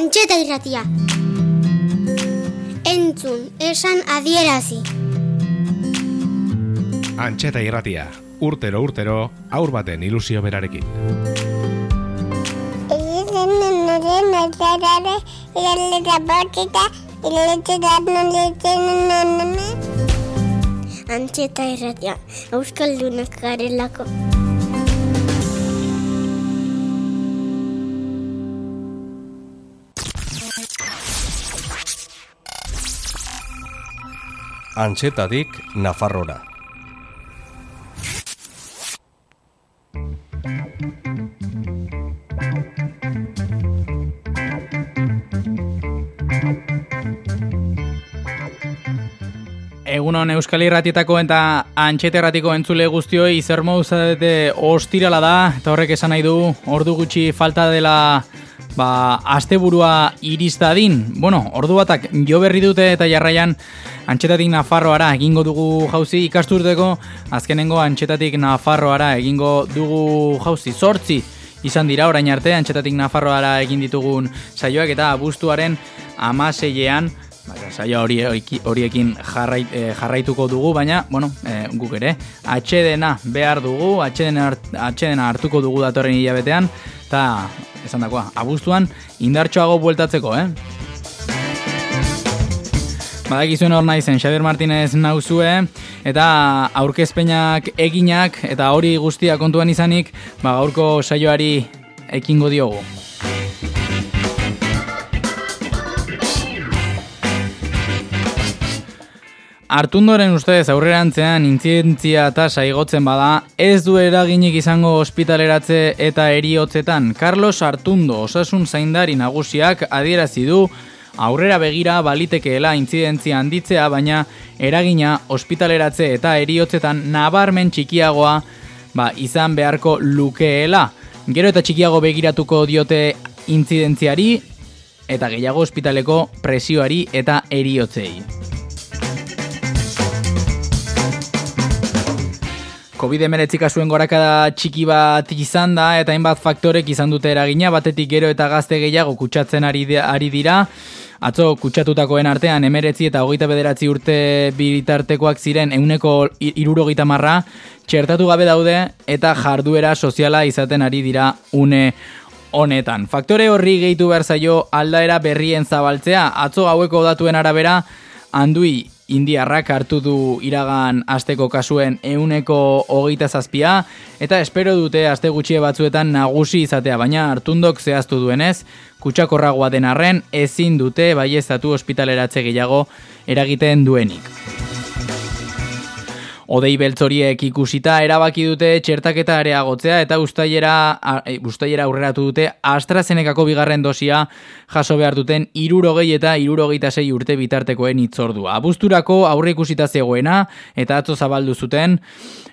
Antxeta irratia. Entzun, esan adierazi. Antxeta irratia. Urtero urtero aur baten ilusio berarekin. Antxeta irratia. Euskaldunak garelako. Antxetadik Nafarrora. Egunon Euskal Irratietako eta Antxete Erratiko entzule guztioi zer moduzadete ostirala da eta horrek esan nahi du ordu gutxi falta dela ba, asteburua iristadin. Bueno, ordu batak jo berri dute eta jarraian Antxetatik Nafarroara egingo dugu jauzi ikasturteko. Azkenengo Antxetatik Nafarroara egingo dugu jauzi. Sortzi izan dira orain arte Antxetatik Nafarroara egin ditugun saioak eta abuztuaren amaseilean Baina, saio hori, horiekin jarrait, eh, jarraituko dugu, baina, bueno, e, guk ere, atxedena behar dugu, atxedena, atxedena hartuko dugu datorren hilabetean, eta, esan dakoa, abuztuan, indartxoago bueltatzeko, eh? Badakizuen hor naizen, Xabier Martinez nauzue, eta aurkezpenak eginak, eta hori guztia kontuan izanik, ba, gaurko saioari ekingo diogu. Artundoren ustez aurrerantzean intzidentzia tasa igotzen bada, ez du eraginik izango ospitaleratze eta eriotzetan. Carlos Artundo, osasun zaindari nagusiak adierazi du aurrera begira balitekeela intzidentzia handitzea, baina eragina ospitaleratze eta eriotzetan nabarmen txikiagoa ba, izan beharko lukeela. Gero eta txikiago begiratuko diote intzidentziari eta gehiago ospitaleko presioari eta eriotzei. COVID-19 kasuen gorakada txiki bat izan da eta hainbat faktorek izan dute eragina, batetik gero eta gazte gehiago kutsatzen ari, ari dira, atzo kutsatutakoen artean emeretzi eta hogeita bederatzi urte bitartekoak ziren euneko irurogeita marra, txertatu gabe daude eta jarduera soziala izaten ari dira une honetan. Faktore horri gehitu behar zaio aldaera berrien zabaltzea, atzo haueko datuen arabera, handui indiarrak hartu du iragan asteko kasuen euneko hogeita zazpia, eta espero dute aste gutxie batzuetan nagusi izatea, baina hartundok zehaztu duenez, kutsakorragoa den arren ezin dute baiestatu ospitaleratze gehiago eragiten duenik. Odei beltzoriek ikusita erabaki dute txertaketa areagotzea eta ustailera, e, ustailera aurreratu dute AstraZenecako bigarren dosia jaso behar duten irurogei eta irurogeita sei urte bitartekoen itzordua. Abuzturako aurre ikusita zegoena eta atzo zabaldu zuten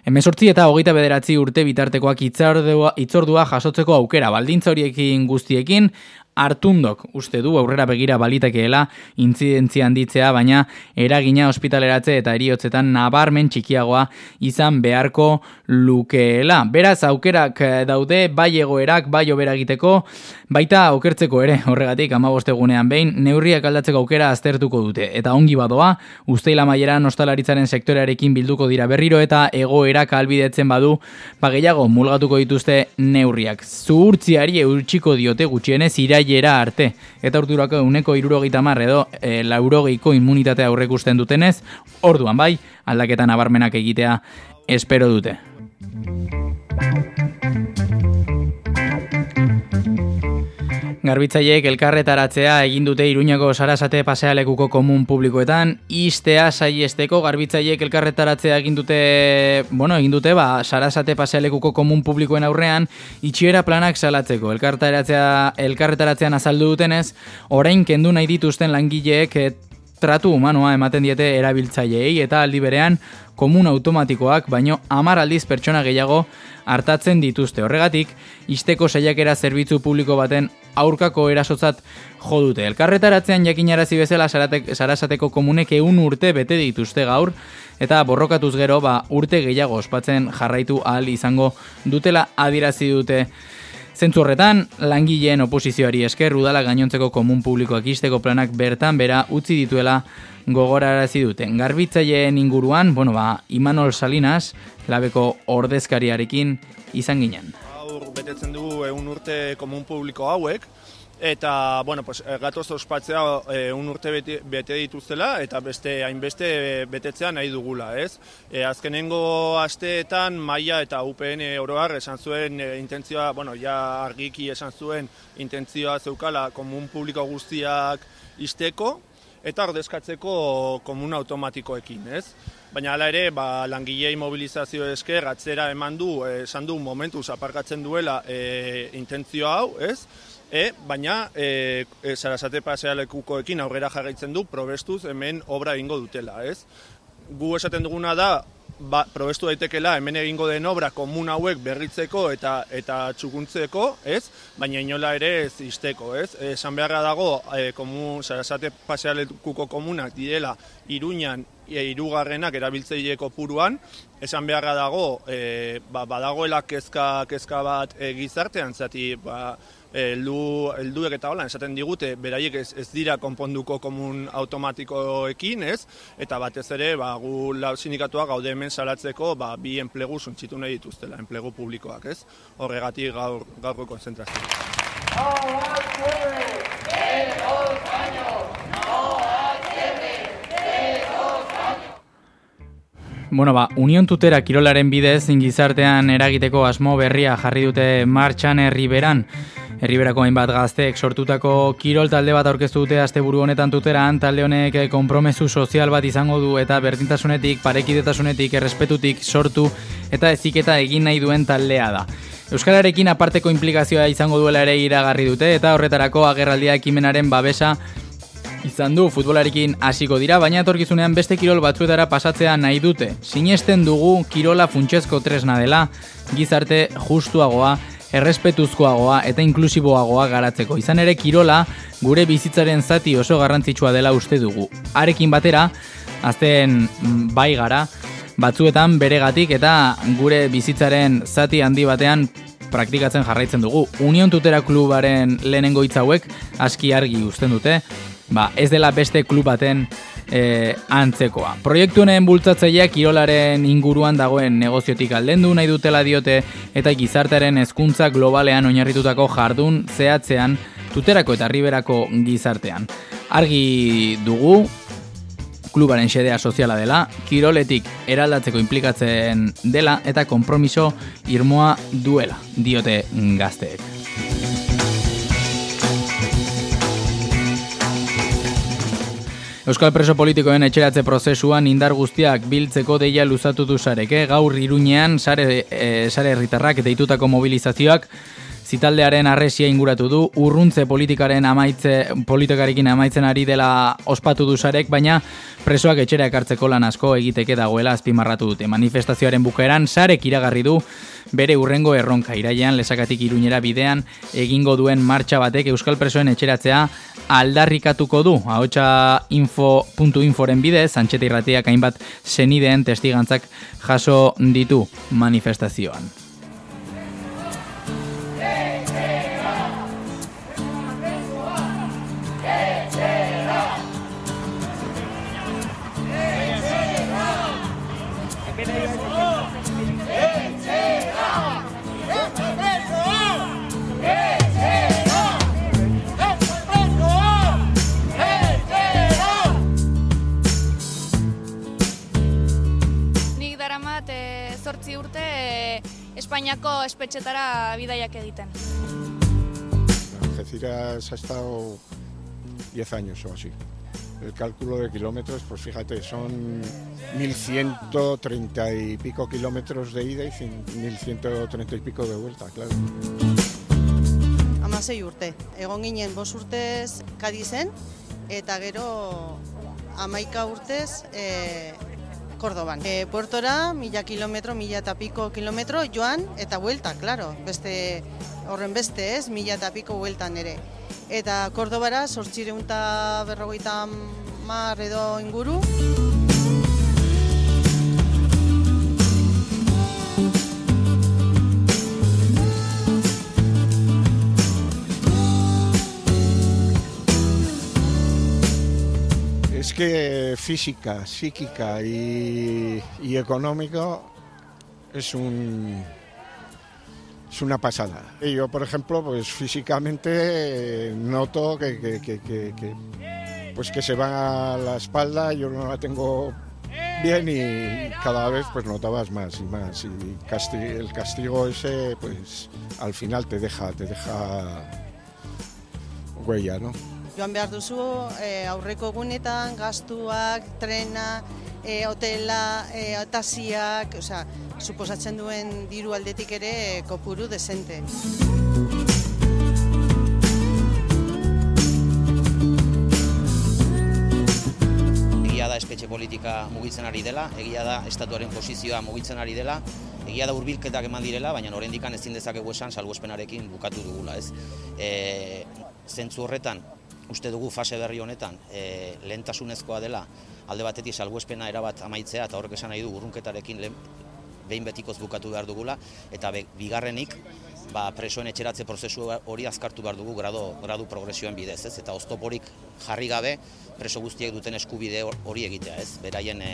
Hemezortzi eta hogeita bederatzi urte bitartekoak itzordua, itzordua jasotzeko aukera baldintza horiekin guztiekin, Artundok uste du aurrera begira balitakeela intzidentzia handitzea, baina eragina ospitaleratze eta eriotzetan nabarmen txikiagoa izan beharko lukeela. Beraz aukerak daude bai egoerak bai obera egiteko, baita aukertzeko ere horregatik amabostegunean behin neurriak aldatzeko aukera aztertuko dute. Eta ongi badoa, usteila maiera nostalaritzaren sektorearekin bilduko dira berriro eta egoerak albidetzen badu, bageiago mulgatuko dituzte neurriak. Zuhurtziari eurtsiko diote gutxienez irai amaierara arte. Eta urdurako uneko irurogeita mar edo e, laurogeiko immunitatea aurrekusten dutenez, orduan bai, aldaketan nabarmenak egitea espero dute. Garbitzaileek elkarretaratzea egin dute Iruñako Sarasate pasealekuko komun publikoetan istea saiesteko garbitzaileek elkarretaratzea egin dute, bueno, egin dute ba Sarasate pasealekuko komun publikoen aurrean itxiera planak salatzeko. Elkarretaratzea elkarretaratzean azaldu dutenez, orain kendu nahi dituzten langileek eh, tratu humanoa ematen diete erabiltzaileei eta aldi berean komun automatikoak baino 10 aldiz pertsona gehiago hartatzen dituzte. Horregatik, isteko saiakera zerbitzu publiko baten aurkako erasotzat jo dute. Elkarretaratzean jakinarazi bezala sarasateko komunek eun urte bete dituzte gaur, eta borrokatuz gero ba, urte gehiago ospatzen jarraitu ahal izango dutela adirazi dute Zentzu horretan, langileen oposizioari esker udala gainontzeko komun publikoak isteko planak bertan bera utzi dituela gogorarazi duten. Garbitzaileen inguruan, bueno ba, Imanol Salinas, labeko ordezkariarekin izan ginen. Betetzen dugu egun urte komun publiko hauek, eta, bueno, pues, eh, gatoz ospatzea egun urte bete, bete dituztela, eta beste hainbeste betetzea nahi dugula, ez? E, azkenengo asteetan, maia eta UPN oroar esan zuen e, intentzioa, bueno, ja argiki esan zuen intentzioa zeukala komun publiko guztiak isteko, eta ordezkatzeko komun automatikoekin, ez? Baina hala ere, ba, langilei mobilizazio esker atzera eman du, esan du momentu aparkatzen duela e, intentzio hau, ez? E, baina e, e, Sarasate pasealekukoekin aurrera jarraitzen du probestuz hemen obra egingo dutela, ez? Gu esaten duguna da, ba, probestu daitekela hemen egingo den obra komun hauek berritzeko eta eta txukuntzeko, ez? Baina inola ere ez isteko, ez? Esan beharra dago, e, komun, Sarasate pasealekuko komunak direla Iruñan e, irugarrenak erabiltzeileko puruan, esan beharra dago, e, ba, badagoela kezka, kezka bat e, gizartean, zati, ba, heldu helduek eta hola esaten digute beraiek ez, ez dira konponduko komun automatikoekin, ez? Eta batez ere, ba gu lau sindikatua gaude hemen salatzeko, ba bi enplegu suntzitu nahi dituztela, enplegu publikoak, ez? Horregatik gaur gaurko konzentrazioa. Bueno, ba, Union Tutera kirolaren bidez gizartean eragiteko asmo berria jarri dute martxan herriberan. Herriberako hainbat gazteek sortutako kirol talde bat aurkeztu dute asteburu honetan tuteran, talde honek konpromesu sozial bat izango du eta berdintasunetik, parekidetasunetik, errespetutik sortu eta eziketa egin nahi duen taldea da. Euskalarekin aparteko implikazioa izango duela ere iragarri dute eta horretarako agerraldia ekimenaren babesa izan du futbolarekin hasiko dira, baina etorkizunean beste kirol batzuetara pasatzea nahi dute. Sinesten dugu kirola funtsezko tresna dela, gizarte justuagoa, errespetuzkoagoa eta inklusiboagoa garatzeko. Izan ere kirola gure bizitzaren zati oso garrantzitsua dela uste dugu. Arekin batera, azten bai gara, batzuetan beregatik eta gure bizitzaren zati handi batean praktikatzen jarraitzen dugu. Union Tutera klubaren lehenengo hitz hauek aski argi uzten dute, ba, ez dela beste klub baten e, antzekoa. Proiektu honen bultzatzaileak kirolaren inguruan dagoen negoziotik aldendu nahi dutela diote eta gizartearen hezkuntza globalean oinarritutako jardun zehatzean tuterako eta riberako gizartean. Argi dugu klubaren xedea soziala dela, kiroletik eraldatzeko implikatzen dela eta konpromiso irmoa duela, diote gazteek. Euskal preso politikoen etxeratze prozesuan indar guztiak biltzeko deia luzatu du sareke, gaur iruñean sare, e, sare herritarrak deitutako mobilizazioak zitaldearen arresia inguratu du, urruntze politikaren amaitze, politikarekin amaitzen ari dela ospatu du sarek, baina presoak etxera ekartzeko lan asko egiteke dagoela azpimarratu dute. Manifestazioaren bukaeran sarek iragarri du bere urrengo erronka iraian lesakatik iruñera bidean egingo duen martxa batek Euskal Presoen etxeratzea aldarrikatuko du. Ahotsa info.inforen bidez, antxeta irratiak hainbat zenideen testigantzak jaso ditu manifestazioan. Espainiako espetxetara bidaiak egiten. Algeciras ha estado 10 años o así. El cálculo de kilómetros, pues fíjate, son 1.130 y pico kilómetros de ida y 1.130 y pico de vuelta, claro. Amasei urte. Egon ginen bos urtez Kadizen, eta gero amaika urtez e, Kordoban. E, puertora, mila kilometro, mila eta piko kilometro, joan eta buelta, claro. Beste, horren beste ez, mila eta piko bueltan ere. Eta Kordobara, sortxireunta berrogeita mar edo inguru. Que física, psíquica y, y económico es un es una pasada. Y yo, por ejemplo, pues físicamente eh, noto que, pues que se va a la espalda, yo no la tengo bien y cada vez pues notabas más y más. Y el castigo ese, pues al final te deja, te deja huella, ¿no? Joan behar duzu e, aurreko egunetan gastuak, trena, e, hotela, e, taxiak, osea, suposatzen duen diru aldetik ere e, kopuru desente. Egia da espetxe politika mugitzen ari dela, egia da estatuaren posizioa mugitzen ari dela, egia da hurbilketak eman direla, baina oraindik ezin dezakegu esan salbuespenarekin bukatu dugula, ez? E, zentzu horretan, uste dugu fase berri honetan, e, lehentasunezkoa dela alde batetik salbuespena erabat amaitzea eta horrek esan nahi du urrunketarekin lehen, behin betikoz bukatu behar dugula, eta be, bigarrenik, ba, presoen etxeratze prozesu hori azkartu behar dugu grado, gradu progresioen bidez, ez? Eta oztoporik jarri gabe preso guztiek duten eskubide hor- hori egitea, ez? Beraien e,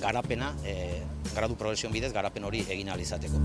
garapena, e, gradu progresioen bidez, garapen hori egin ahal izateko.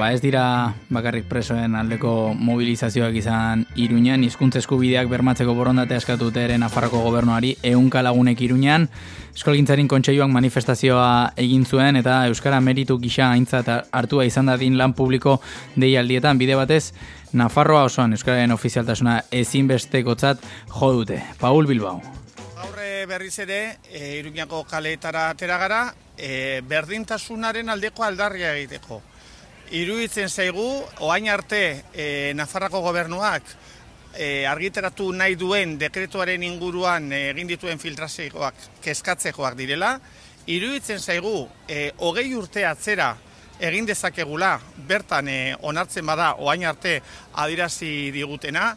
Ba ez dira bakarrik presoen aldeko mobilizazioak izan Iruñan, hizkuntza eskubideak bermatzeko borondate askatu dute ere Nafarroko gobernuari ehunka lagunek Iruñan, Eskolgintzarin kontseiluak manifestazioa egin zuen eta euskara meritu gisa aintzat hartua izan dadin lan publiko deialdietan bide batez Nafarroa osoan euskararen ofizialtasuna ezinbestekotzat jo dute. Paul Bilbao. Gaurre berriz ere, e, Iruñako kaleetara atera gara, e, berdintasunaren aldeko aldarria egiteko. Iruditzen zaigu, oain arte e, Nafarrako gobernuak e, argiteratu nahi duen dekretuaren inguruan e, egin dituen filtrazioak kezkatzekoak direla, iruditzen zaigu, e, hogei urte atzera egin dezakegula, bertan e, onartzen bada oain arte adirazi digutena,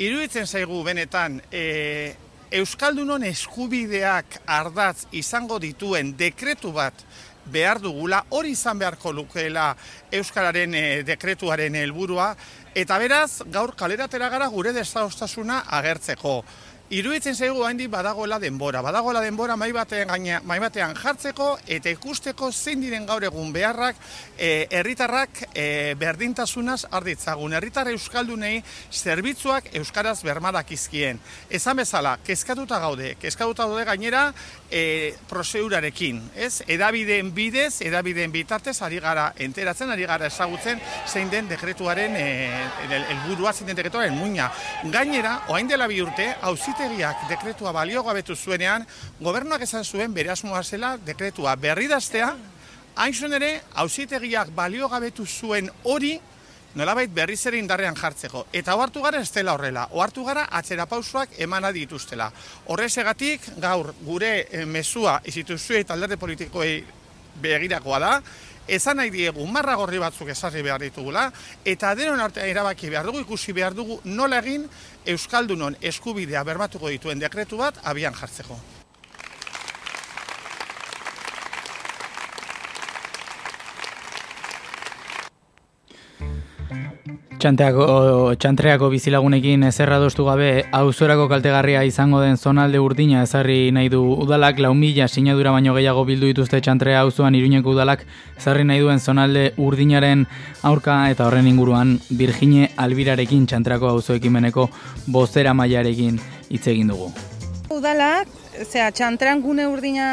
iruditzen zaigu benetan e, Euskaldunon eskubideak ardatz izango dituen dekretu bat behar dugula, hori izan beharko lukeela Euskararen e, dekretuaren helburua eta beraz gaur kaleratera gara gure desaostasuna agertzeko. Iruditzen zaigu handik badagoela denbora, badagoela denbora mai batean, gaina, mai batean jartzeko eta ikusteko zein diren gaur egun beharrak e, herritarrak e, berdintasunaz arditzagun. Herritar euskaldunei zerbitzuak euskaraz bermadak izkien. Esan bezala, kezkatuta gaude, kezkatuta gaude gainera e, prozeurarekin, ez? Edabideen bidez, edabideen bitartez ari gara enteratzen, ari gara ezagutzen zein den dekretuaren e, el- helburua zein den dekretuaren muina. Gainera, orain dela bi urte, auzitegiak dekretua baliogabetu zuenean, gobernuak esan zuen bere asmoa zela dekretua berridaztea, hain zuen ere, auzitegiak baliogabetu zuen hori nolabait berriz ere indarrean jartzeko. Eta ohartu gara ez dela horrela, ohartu gara atzera pausoak emana dituztela. Horrezegatik, gaur gure eh, mezua instituzioei eta alderdi politikoei begirakoa da, esan nahi diegu marra gorri batzuk esarri behar ditugula, eta denon artean erabaki behar dugu, ikusi behar dugu nola egin Euskaldunon eskubidea bermatuko dituen dekretu bat abian jartzeko. Txanteako, txantreako bizilagunekin ezerra doztu gabe, auzorako kaltegarria izango den zonalde urdina ezarri nahi du udalak, lau mila sinadura baino gehiago bildu dituzte txantrea auzoan iruñeko udalak ezarri nahi duen zonalde urdinaren aurka eta horren inguruan Virgine Albirarekin txantreako auzo ekimeneko bozera mailarekin hitz egin dugu. Udalak, zera, txantrean gune urdina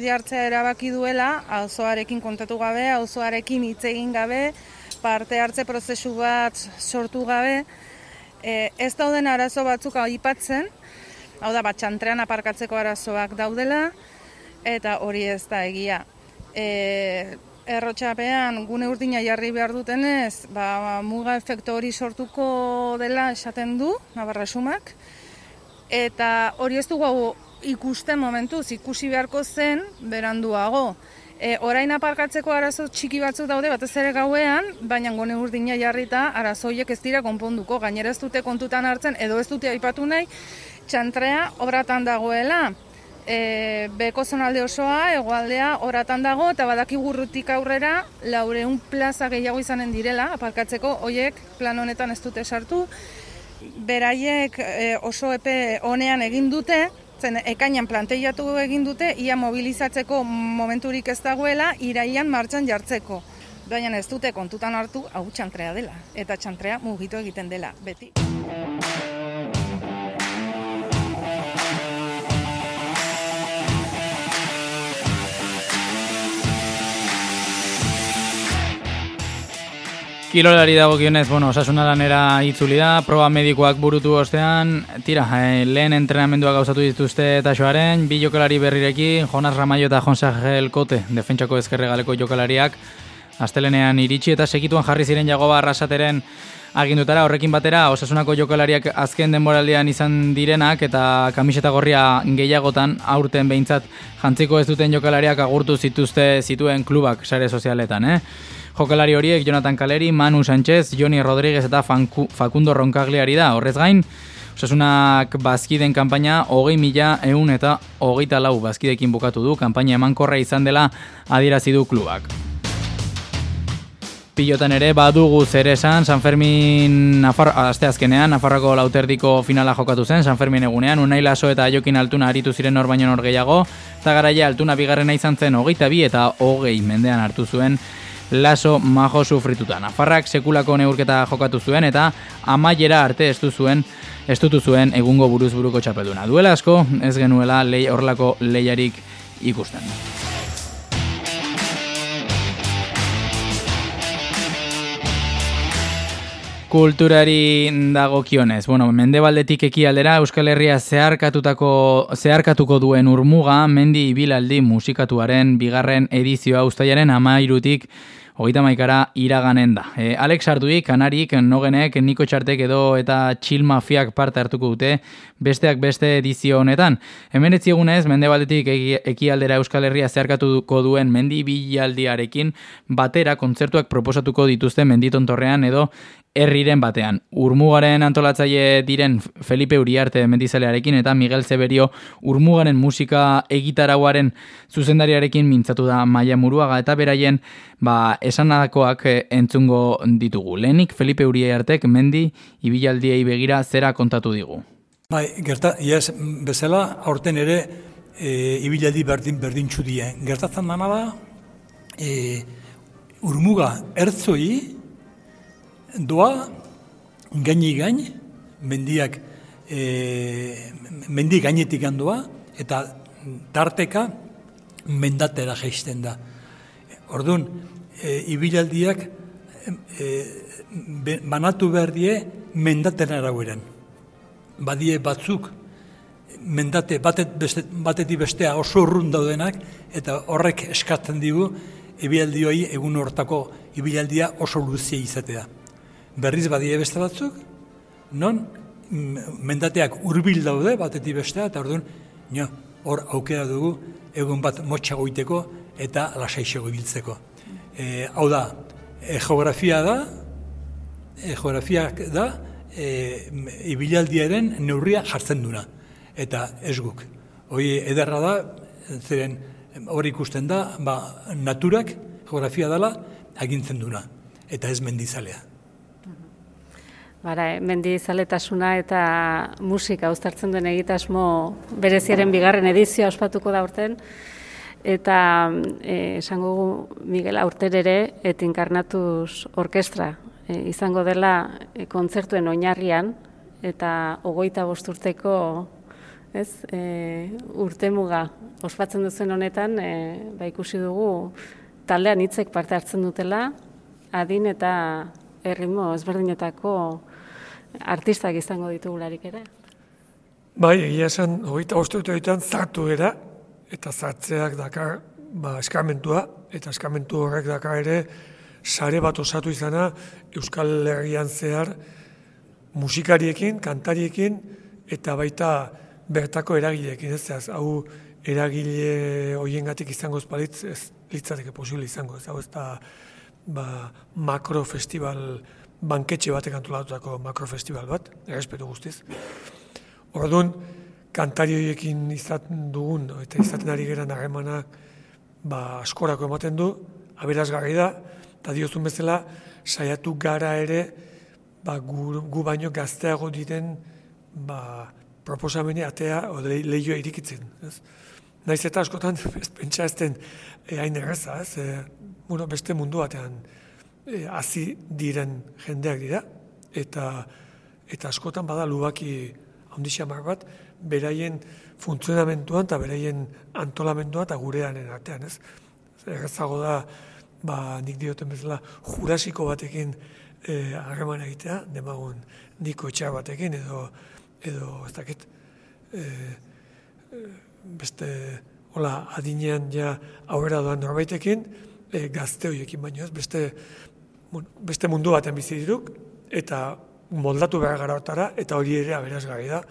jartzea erabaki duela, auzoarekin kontatu gabe, auzoarekin hitz egin gabe, parte hartze prozesu bat sortu gabe, e, ez dauden arazo batzuk aipatzen, hau da, bat txantrean aparkatzeko arazoak daudela, eta hori ez da egia. E, errotxapean gune urdina jarri behar dutenez, ba, muga efektu hori sortuko dela esaten du, Navarra Sumak, eta hori ez dugu ikusten momentuz, ikusi beharko zen beranduago. E, orain aparkatzeko arazo txiki batzuk daude, batez ere gauean, baina gone urdina jarrita arazoiek ez dira konponduko, gainera ez dute kontutan hartzen, edo ez dute aipatu nahi, txantrea obratan dagoela, e, beko zonalde osoa, egoaldea, oratan dago, eta badaki gurrutik aurrera, laureun plaza gehiago izanen direla, aparkatzeko, hoiek plan honetan ez dute sartu. Beraiek e, oso epe honean egin dute, zen ekainan planteiatu egin dute, ia mobilizatzeko momenturik ez dagoela, iraian martxan jartzeko. Baina ez dute kontutan hartu, hau txantrea dela, eta txantrea mugitu egiten dela, beti. Kilolari dago kionez, bueno, osasuna lanera itzuli da, proba medikoak burutu ostean, tira, eh, lehen entrenamendua gauzatu dituzte eta joaren, bi jokalari berrirekin, Jonas Ramaio eta Jonsagel Kote, defentsako ezkerre galeko jokalariak, astelenean iritsi eta segituan jarri ziren jagoba arrasateren agindutara, horrekin batera, osasunako jokalariak azken denboraldian izan direnak eta kamiseta gorria gehiagotan aurten behintzat jantziko ez duten jokalariak agurtu zituzte zituen klubak sare sozialetan, eh? Jokalari horiek Jonathan Kaleri, Manu Sánchez, Joni Rodríguez eta Facundo Roncagliari da. Horrez gain, osasunak bazkiden kanpaina hogei mila eun eta hogeita lau bazkidekin bukatu du, kanpaina emankorra izan dela adierazi du klubak. Pilotan ere badugu zer esan, San Fermin Nafar, asteazkenean, Nafarroko lauterdiko finala jokatu zen, San Fermin egunean, unai laso eta jokin altuna aritu ziren hor baino norgeiago, eta garaia altuna bigarrena izan zen hogeita bi eta hogei mendean hartu zuen laso majo sufrituta. Nafarrak sekulako neurketa jokatu zuen eta amaiera arte estu zuen estutu zuen egungo buruz buruko txapelduna. Duela asko ez genuela lei horlako leiarik ikusten. Kulturari dagokionez. Bueno, Mendebaldetik ekialdera Euskal Herria zeharkatutako zeharkatuko duen urmuga Mendi Ibilaldi musikatuaren bigarren edizioa ustaiaren 13tik hogeita maikara iraganen da. E, Alex Arduik, Kanarik, Nogenek, Niko Txartek edo eta Chill Mafiak parte hartuko dute besteak beste edizio honetan. Hemen ez egunez, mende baldetik ekialdera Euskal Herria zeharkatuko duen mendi bilaldiarekin batera kontzertuak proposatuko dituzte menditontorrean edo herriren batean. Urmugaren antolatzaile diren Felipe Uriarte mendizalearekin eta Miguel Zeberio urmugaren musika egitarauaren zuzendariarekin mintzatu da Maia Muruaga eta beraien ba, esanakoak eh, entzungo ditugu. Lehenik Felipe Uriartek mendi ibilaldiei begira zera kontatu digu. Bai, gerta, iaz, bezala, aurten ere, e, ibilaldi berdin berdintxu die. Gertatzen dana da, e, urmuga ertzoi, doa gaini gain, mendiak e, mendi gainetik handoa, eta tarteka mendatera jaisten da. Orduan, e, ibilaldiak e, banatu behar die mendaten araueran. Badie batzuk mendate batet beste, batetik bestea oso urrun daudenak, eta horrek eskatzen digu ibilaldioi egun hortako ibilaldia oso luzia izatea berriz badie beste batzuk, non mendateak hurbil daude batetik bestea, eta orduan, nio, hor aukera dugu egun bat motxa goiteko eta lasaixego ibiltzeko. E, hau da, e, geografia da, e, geografia da, e, ibilaldiaren neurria jartzen duna, eta ez guk. Hoi ederra da, zeren hor ikusten da, ba, naturak, geografia dela, agintzen duna, eta ez mendizalea. Bara, mendizaletasuna eta musika uztartzen duen egitasmo bereziaren bigarren edizioa ospatuko da urten. Eta e, esango Miguel aurter ere et inkarnatuz orkestra e, izango dela e, kontzertuen oinarrian eta hogeita bosturteko ez, e, urtemuga ospatzen duzen honetan e, ba, ikusi dugu taldean hitzek parte hartzen dutela adin eta erritmo ezberdinetako artistak izango ditugularik ere. Bai, egia esan, hogeita bostetu egiten zartu era, eta zartzeak dakar ba, eskamentua, eta eskamentu horrek dakar ere, sare bat osatu izana Euskal Herrian zehar musikariekin, kantariekin, eta baita bertako eragileekin, ez hau eragile hoiengatik izango espalitz, ez litzateke posible izango, ez hau ez da ba, makrofestival banketxe batek antolatutako makrofestival bat, errespetu guztiz. Orduan, kantarioiekin izaten dugun, eta izaten ari geran harremanak ba, askorako ematen du, aberazgarri da, eta diozun bezala, saiatu gara ere, ba, gu, gu baino gazteago diren ba, proposamene atea o lehioa irikitzen. Ez? Naiz eta askotan, ez pentsa ez den e, hain erreza, ez? E, bueno, beste mundu batean e, hazi diren jendeak dira, eta eta askotan bada lubaki ondixia bat, beraien funtzionamentuan eta beraien antolamentua eta gureanen artean, ez? Errezago da, ba, nik dioten bezala, jurasiko batekin e, harreman egitea, demagun niko etxar batekin, edo, edo ez dakit, e, e, beste, hola, adinean ja aurrera doan norbaitekin, e, gazte horiekin baino ez, beste, bueno, beste mundu baten bizi diruk, eta moldatu behar gara otara, eta hori ere aberazgarri da.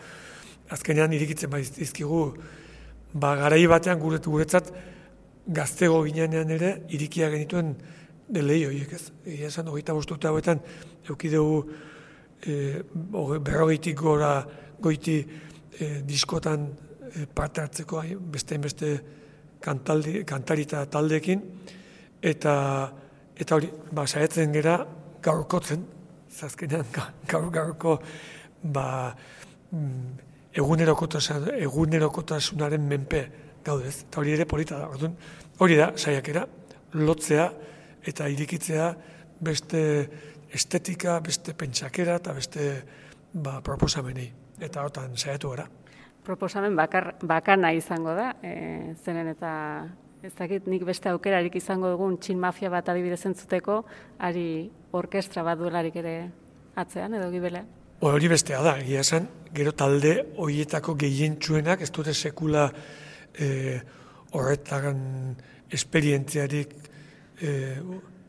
Azkenean irikitzen baiz dizkigu, ba, garai batean guretzat gaztego ginean ere irikia genituen de lehi horiek ez. Egia esan, hogeita bostuta hauetan, eukideu e, berrogeitik gora goiti e, diskotan e, parte hartzeko beste beste kantaldi, kantarita taldekin, eta eta hori, ba, saietzen gera gaurkotzen, zazkenean gaur gaurko ba, mm, egunerokotasunaren menpe gaudez, eta hori ere polita da, hori da, saiakera, lotzea, eta irikitzea beste estetika, beste pentsakera eta beste ba, proposamenei. Eta hortan saiatu gara. Proposamen bakar, bakana izango da, e, zenen eta ez dakit nik beste aukerarik izango dugun txin mafia bat adibidez entzuteko, ari orkestra bat duelarik ere atzean edo gibele? Hori bestea da, egia esan, gero talde horietako gehientsuenak ez dute sekula e, horretagan esperientziarik e,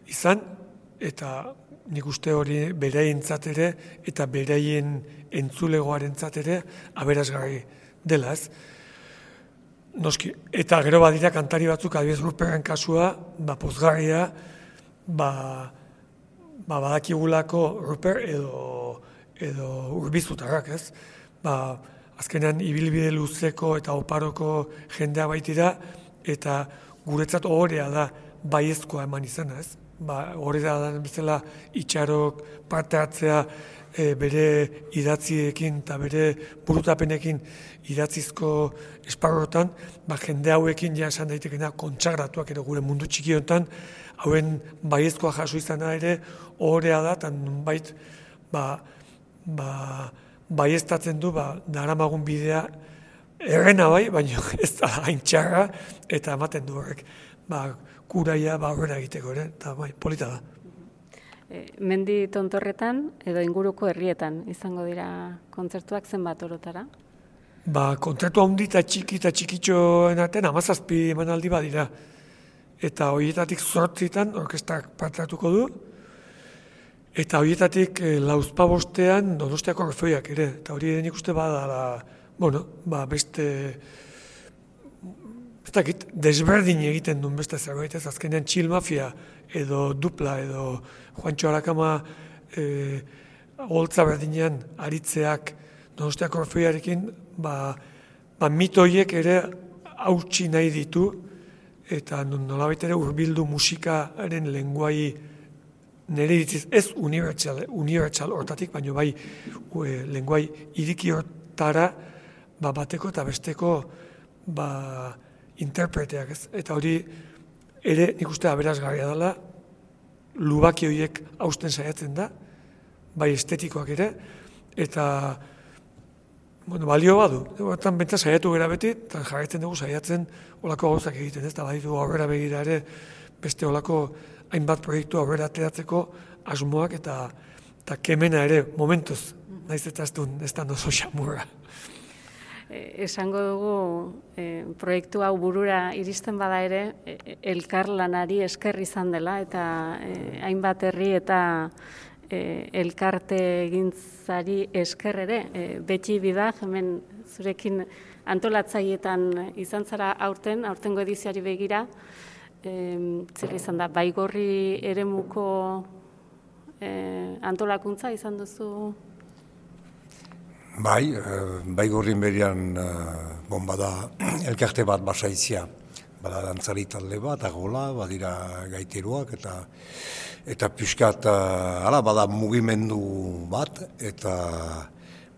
izan, eta nik uste hori beraien ere eta beraien entzulegoaren ere aberazgarri dela ez. Noski, eta gero badira kantari batzuk adibidez ruperren kasua, ba pozgarria, ba, ba badakigulako ruper edo, edo urbizutarrak ez. Ba, azkenean ibilbide luzeko eta oparoko jendea baitira, eta guretzat horrea da baiezkoa eman izan, ez? Ba, hori da da bezala itxarok parte hartzea e, bere idatziekin eta bere burutapenekin idatzizko esparrotan, ba, jende hauekin ja esan daitekena kontsagratuak ere gure mundu txiki honetan, hauen baiezkoa jaso izana ere horrea da, eta bait, ba, ba, baiestatzen du, ba, daramagun bidea errena bai, baina ez da hain txarra, eta ematen du horrek. Ba, kuraia ba aurrera egiteko ere eta bai polita da. E, mendi tontorretan edo inguruko herrietan izango dira kontzertuak zenbat orotara? Ba, kontzertu handi eta txiki eta txikitxoen artean amazazpi emanaldi badira. Eta horietatik zortzitan orkestak partratuko du. Eta horietatik e, lauzpa bostean donostiako orfeoiak ere. Eta hori nik uste bada, bueno, ba, beste ez dakit, desberdin egiten duen beste zerbait, ez azkenean txil mafia edo dupla edo Juancho Arakama e, holtza berdinean aritzeak donostiak orfeiarekin, ba, ba mitoiek ere hautsi nahi ditu eta nolabait ere urbildu musikaren lenguai nire ditziz ez unibertsal, unibertsal hortatik, baina bai e, lenguai iriki hortara ba, bateko eta besteko ba, interpreteak ez. Eta hori ere nik uste aberazgarria dela, lubaki horiek hausten saiatzen da, bai estetikoak ere, eta bueno, balio badu. Hortan benta saiatu gara beti, eta jarretzen dugu saiatzen olako gauzak egiten ez, eta baditu aurrera begira ere beste olako hainbat proiektu aurrera ateratzeko asmoak eta eta kemena ere momentuz, naiz eta ez duen ez da nozo xamurra. Eh, esango dugu e, proiektu hau burura iristen bada ere e, elkarlanari esker izan dela eta e, hainbat herri eta e, elkarte egintzari esker ere e, beti bida hemen zurekin antolatzaietan izan zara aurten aurtengo ediziari begira e, zer izan da? Baigorri eremuko e, antolakuntza izan duzu? Bai, bai gorrin berian bomba da elkarte bat basaitzia. Bada dantzari talde bat, agola, badira gaiteruak, eta eta pixkat, ala, bada mugimendu bat, eta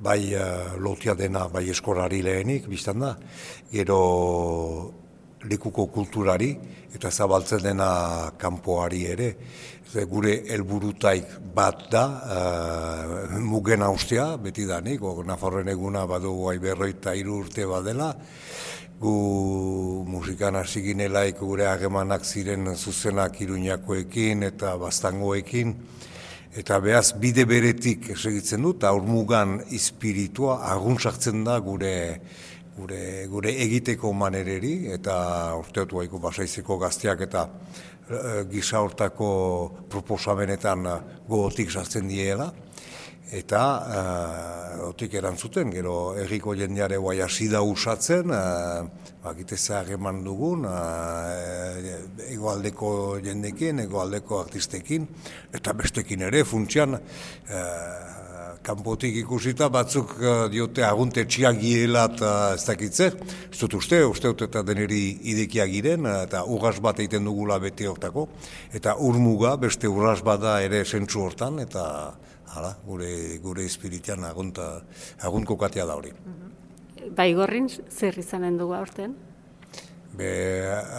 bai lotia dena, bai eskorari lehenik, biztan da, gero likuko kulturari, eta zabaltzen dena kanpoari ere, Ze gure helburutaik bat da, uh, mugen austea, beti da nik, Nafarren eguna badu gai berroita iru urte badela, gu musikan hasi ginelaik gure hagemanak ziren zuzenak iruñakoekin eta bastangoekin, eta behaz bide beretik segitzen dut, aur mugan espiritua aguntzatzen da gure gure, gure egiteko manereri, eta urteotu haiko basaizeko gazteak eta Eh, gisa hortako proposamenetan eh, gogotik sartzen diela, eta uh, otik erantzuten, gero erriko jendeare guai hasi da usatzen, uh, bakiteza eman dugun, egoaldeko jendekin, egoaldeko artistekin, eta bestekin ere, funtsian, kanpotik ikusita batzuk uh, diote agunte txiak giela eta ez dakitze. Ez dut uste, uste dut eta deneri idekia giren uh, eta urras bat egiten dugula beti hortako. Eta urmuga beste urras bada ere zentsu hortan eta hala, gure, gure espiritian agunta, aguntko katea da hori. Baigorrin zer izanen dugu aurten? Be,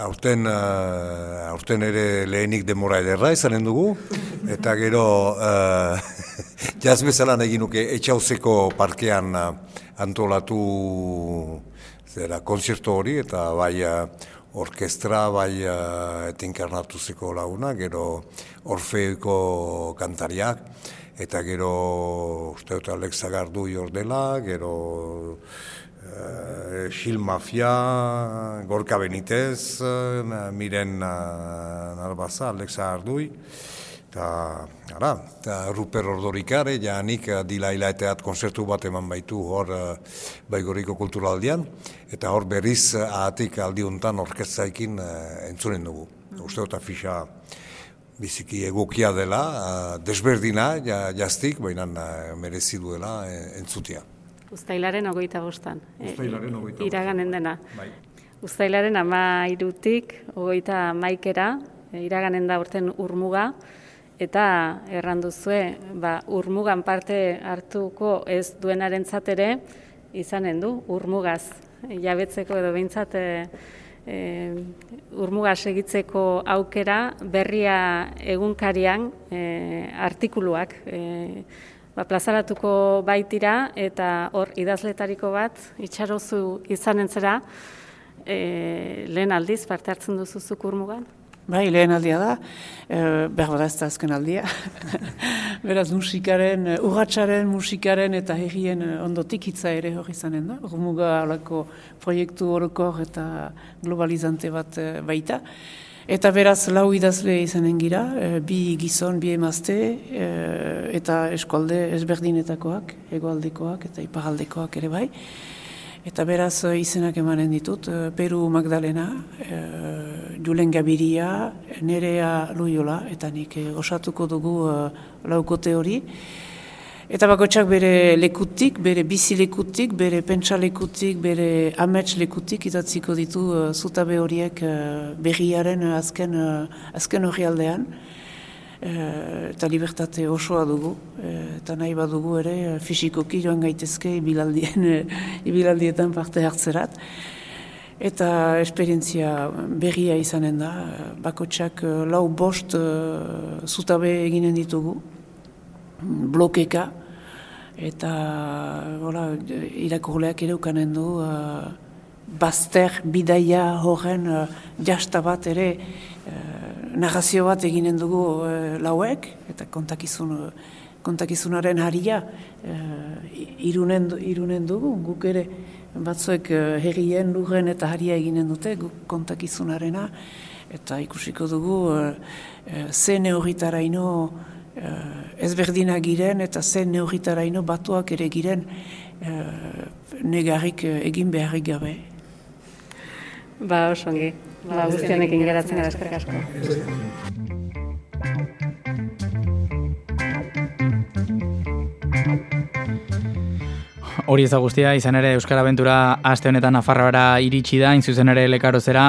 aurten, uh, aurten ere lehenik demora ederra izanen dugu, eta gero uh, jaz bezala egin nuke etxauzeko parkean uh, antolatu zera konzertu hori, eta bai uh, orkestra, bai uh, etinkarnatuzeko laguna, gero orfeiko kantariak, eta gero uste dut Alexa Gardu jordela, gero uh, Xil Mafia, Gorka Benitez, uh, Miren uh, Narbaza, Alexa Ardui, eta, ara, eta Ruper Ordorikare, ja nik uh, dila hilaeteat konzertu bat eman baitu hor uh, baigoriko kulturaldian, eta hor berriz uh, ahatik aldiuntan orkestzaikin uh, entzunen dugu. Mm. Uste eta fixa biziki egokia dela, uh, desberdina, ja, jaztik, baina uh, merezi duela entzutia. Uztailaren ogoita bostan. Eh, Uztailaren ogoita Iraganen dena. Bai. Uztailaren ama irutik, ogoita maikera, eh, iraganen da urten urmuga, eta erranduzue, ba, urmugan parte hartuko ez duenaren ere izanen du, urmugaz. Jabetzeko edo behintzat, e, urmuga segitzeko aukera berria egunkarian e, artikuluak e, ba, plazaratuko baitira eta hor idazletariko bat itxarozu izanen zera e, lehen aldiz parte hartzen duzu zukurmugan? Bai, lehen aldia da, e, behar bada ez da azken aldia. Beraz, musikaren, urratxaren, musikaren eta herrien ondotik hitza ere hori izanen da. Urmuga alako proiektu horokor eta globalizante bat e, baita. Eta beraz lau idazle izanen gira, e, bi gizon, bi emazte, e, eta eskualde ezberdinetakoak, egoaldekoak eta iparaldekoak ere bai. Eta beraz izenak emanen ditut, e, Peru Magdalena, e, Julen Gabiria, Nerea Luiola, eta nik osatuko dugu e, laukote hori. Eta bakotsak bere lekutik, bere bizi lekutik, bere pentsa lekutik, bere amets lekutik idatziko ditu uh, zutabe horiek berriaren azken, uh, azken hori aldean. Uh, eta libertate osoa dugu, uh, eta nahi badugu ere uh, fisikoki joan gaitezke ibilaldien, ibilaldietan parte hartzerat. Eta esperientzia berria izanen da, bakotsak lau bost zutabe eginen ditugu, blokeka, eta hola, irakurleak ere ukanen du bazter bidaia horren jasta bat ere narrazio bat eginen dugu uh, lauek eta kontakizun kontakizunaren haria uh, irunen, irunen dugu guk ere batzuek uh, herrien lurren eta haria eginen dute guk kontakizunarena eta ikusiko dugu zene horritaraino uh, ezberdina giren eta zen neugitaraino batuak ere giren uh, negarrik egin beharrik gabe. Ba, osongi. Ba, guztianekin geratzen gara eskerrik asko. Hori ez da guztia, izan ere Euskara Aventura aste honetan Nafarroara iritsi da, in zuzen ere lekarozera,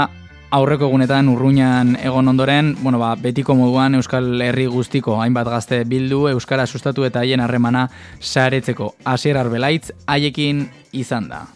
aurreko egunetan urruñan egon ondoren, bueno, ba, betiko moduan Euskal Herri guztiko hainbat gazte bildu, Euskara sustatu eta haien harremana saretzeko. Asier Arbelaitz, haiekin izan da.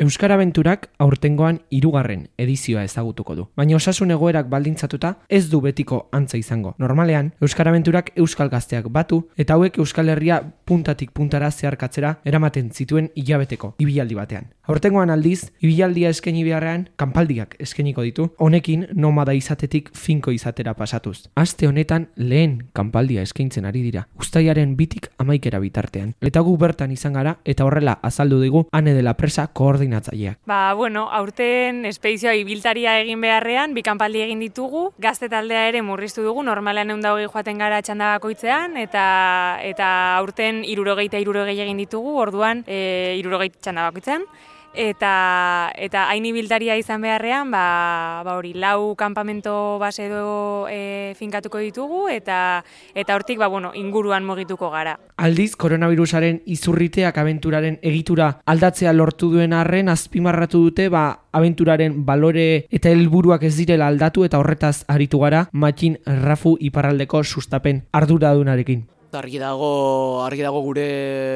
Euskara Aventurak aurtengoan hirugarren edizioa ezagutuko du. Baina osasun egoerak baldintzatuta ez du betiko antza izango. Normalean, Euskara Aventurak euskal gazteak batu eta hauek Euskal Herria puntatik puntara zeharkatzera eramaten zituen hilabeteko ibilaldi batean. Aurtengoan aldiz, ibilaldia eskaini beharrean kanpaldiak eskainiko ditu, honekin nomada izatetik finko izatera pasatuz. Aste honetan lehen kanpaldia eskaintzen ari dira. Uztaiaren bitik amaikera bitartean. Eta gu bertan izan gara eta horrela azaldu digu ane dela presa koordinatzaileak. Ba, bueno, aurten espedizioa ibiltaria egin beharrean, bi kanpaldi egin ditugu, gazte taldea ere murriztu dugu, normalean egun hogei joaten gara txanda bakoitzean, eta eta aurten irurogeita irurogei egin ditugu, orduan e, irurogei txanda bakoitzean eta eta hain ibiltaria izan beharrean, ba, ba hori, lau kanpamento base edo e, finkatuko ditugu eta eta hortik ba, bueno, inguruan mogituko gara. Aldiz, koronavirusaren izurriteak abenturaren egitura aldatzea lortu duen arren azpimarratu dute ba, abenturaren balore eta helburuak ez direla aldatu eta horretaz aritu gara Matxin Rafu iparraldeko sustapen arduradunarekin. Argi dago, argi dago gure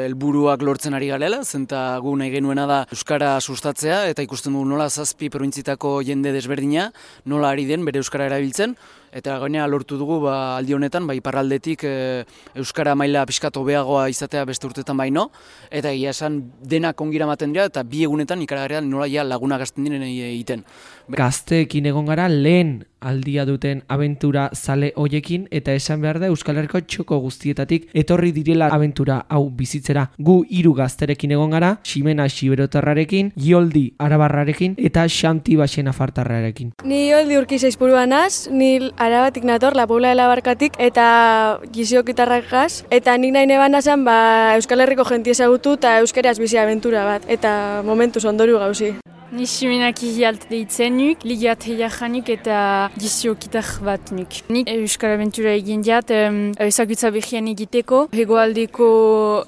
helburuak lortzen ari galela, zenta gu nahi genuena da Euskara sustatzea, eta ikusten dugu nola zazpi provintzitako jende desberdina, nola ari den bere Euskara erabiltzen, eta gainera lortu dugu ba, aldi honetan ba, iparraldetik e, Euskara maila pixkat hobeagoa izatea beste urtetan baino, eta egia esan denak ongira maten dira, eta bi egunetan ikaragarrian nola ja laguna gazten diren egiten. Gazteekin egon gara lehen aldia duten abentura zale hoiekin eta esan behar da Euskal Herriko txoko guztietatik etorri direla abentura hau bizitzera. Gu hiru gazterekin egon gara, Ximena Xiberotarrarekin, Ioldi Arabarrarekin eta Xanti Baxena Fartarrarekin. Ni Ioldi Urki Seizpurua naz, ni arabatik nator, la Paula de la Barkatik eta gizio gitarrak gaz. Eta nik nahi neban nazan, ba, Euskal Herriko jentia ezagutu eta Euskaraz bizi abentura bat. Eta momentu ondoru gauzi. Ni Ximenak ihialt deitzen nuk, ligat heiajanik eta gizio gitar bat nuk. Nik Euskal Aventura egin diat ezagutza behian egiteko, hegoaldeko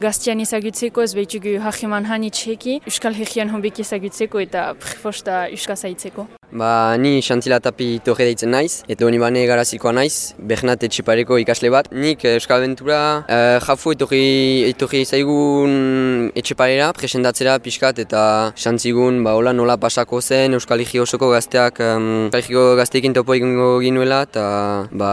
gaztian ezagutzeko ez behitugu hajeman hanitxeki, Euskal Herrian honbek ezagutzeko eta prefosta Euskal zaitzeko. Ba, ni xantila tapi torre deitzen naiz, eta honi bane garazikoa naiz, Bernat etxipareko ikasle bat. Nik Euskal Aventura uh, jafu etorri, etorri zaigun etxiparera, presendatzera pixkat, eta xantzigun ba, hola nola pasako zen Euskal Herri osoko gazteak um, Euskal Herriko gazteekin topo egingo ginuela, eta ba,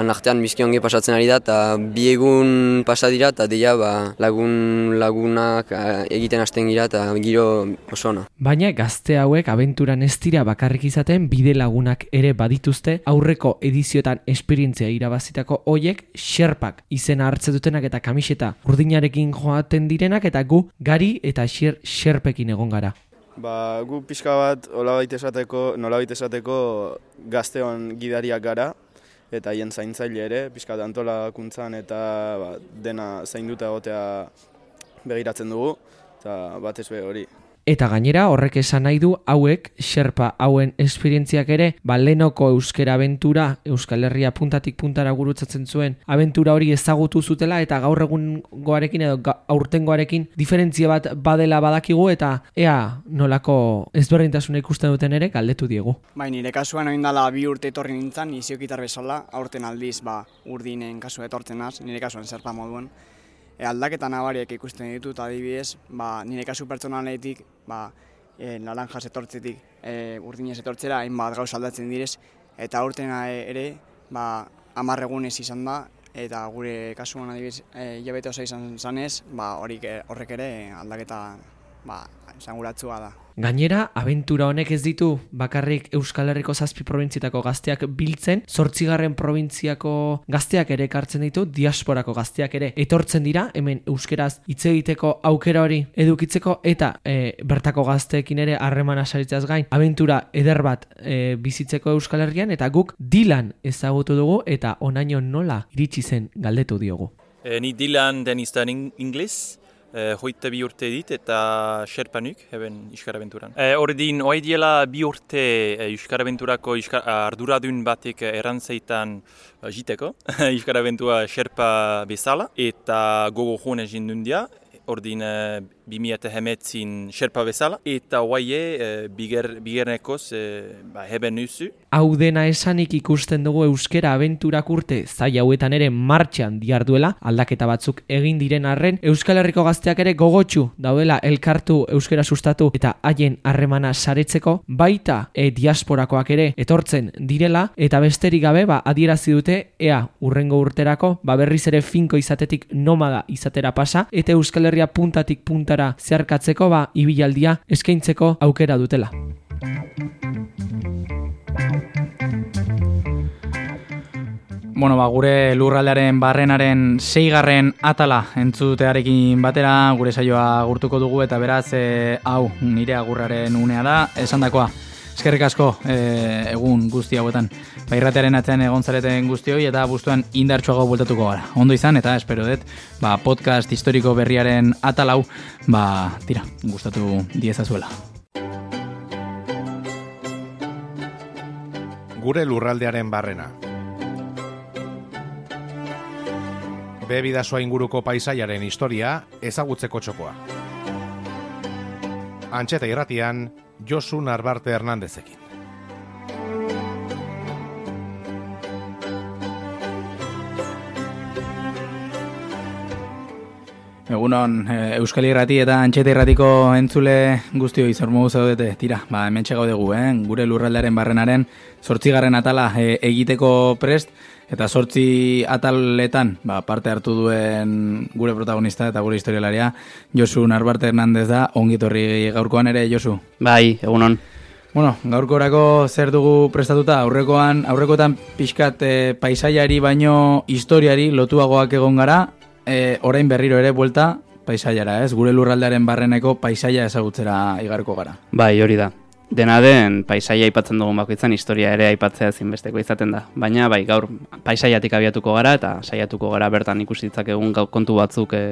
anartean bizkionge pasatzen ari da, eta bi egun pasa dira, eta deia ba, lagun lagunak uh, egiten hasten gira, eta giro oso ona. Baina gazte hauek abenturan ez dira bakarrik izaten bide lagunak ere badituzte aurreko edizioetan esperientzia irabazitako hoiek xerpak izena hartze dutenak eta kamiseta urdinarekin joaten direnak eta gu gari eta xer xerpekin egon gara. Ba, gu pixka bat olabait esateko, nolabait esateko gazteon gidariak gara eta hien zaintzaile ere, pixka antolakuntzan eta ba, dena zainduta egotea begiratzen dugu, eta bat ez be hori. Eta gainera horrek esan nahi du hauek xerpa hauen esperientziak ere ba lenoko euskera abentura Euskal Herria puntatik puntara gurutzatzen zuen abentura hori ezagutu zutela eta gaur egungoarekin edo aurtengoarekin diferentzia bat badela badakigu eta ea nolako ezberdintasuna ikusten duten ere galdetu diegu. Bai, nire kasuan oin dala bi urte etorri nintzen, iziokitar bezala, aurten aldiz ba, urdinen kasu etortzen az, nire kasuan zerpa moduan e, aldaketa nabariak ikusten ditut adibidez, ba, nire kasu pertsonaletik, ba, e, naranja setortzetik e, urdinez etortzera, hainbat gauz aldatzen direz, eta urtena ere, ba, amarregunez izan da, eta gure kasuan adibidez, e, jabete osa izan zanez, ba, horrek ere aldaketa ba, zanguratzua da. Gainera, abentura honek ez ditu bakarrik Euskal Herriko zazpi probintzietako gazteak biltzen, zortzigarren probintziako gazteak ere ekartzen ditu, diasporako gazteak ere etortzen dira, hemen euskeraz hitz egiteko aukera hori edukitzeko, eta e, bertako gazteekin ere harremana saritzaz gain, abentura eder bat e, bizitzeko Euskal Herrian, eta guk dilan ezagutu dugu, eta onaino nola iritsi zen galdetu diogu. E, ni dilan deniztan ingles, eh, hoite bi urte dit eta xerpanuk eben Euskara Aventuran. Eh, Ordin, oai diela bi urte eh, Euskara Aventurako arduradun batek erantzeitan uh, jiteko, Euskara Aventura xerpa bezala, eta gogo joan egin dundia, ordin 2000 hemetzin xerpa bezala, eta guaie e, biger, bigernekoz e, ba, heben nuzu. Hau dena esanik ikusten dugu euskera abenturak urte zai hauetan ere martxan diarduela, aldaketa batzuk egin diren arren, Euskal Herriko gazteak ere gogotsu daudela elkartu euskera sustatu eta haien harremana saretzeko, baita e, diasporakoak ere etortzen direla, eta besterik gabe ba, adierazi dute ea urrengo urterako ba, berriz ere finko izatetik nomada izatera pasa, eta Euskal Herria puntatik puntara zeharkatzeko ba, ibilaldia eskaintzeko aukera dutela. Bueno, ba, gure lurraldearen barrenaren seigarren atala entzutearekin batera gure saioa gurtuko dugu eta beraz e, hau nire agurraren unea da esandakoa. Eskerrik asko e, egun guzti hauetan. Ba, irratearen atzean egon zareten guztioi eta bustuan indartsuago bultatuko gara. Ondo izan eta espero dut ba, podcast historiko berriaren atalau ba, tira, gustatu diezazuela. Gure lurraldearen barrena. Bebidasoa inguruko paisaiaren historia ezagutzeko txokoa. Antxeta irratian, Josu Narbarte Hernandezekin. Egunon, e, Euskal Irrati eta Antxeta Irratiko entzule guztio izormu zaudete. Tira, ba, hemen dugu, eh? gure lurraldearen barrenaren sortzigarren atala e, egiteko prest, eta sortzi ataletan ba, parte hartu duen gure protagonista eta gure historialaria, Josu Narbarte Hernandez da, ongitorri gaurkoan ere, Josu? Bai, egunon. Bueno, gaurkorako zer dugu prestatuta, aurrekoan, aurrekotan pixkat e, paisaiari baino historiari lotuagoak egon gara, e, orain berriro ere buelta paisaiara, ez? Gure lurraldearen barreneko paisaia ezagutzera igarko gara. Bai, hori da. Dena den paisaia aipatzen dugun bakoitzan historia ere aipatzea ezinbesteko izaten da. Baina bai, gaur paisaiatik abiatuko gara eta saiatuko gara bertan ikusi ditzakegun kontu batzuk e,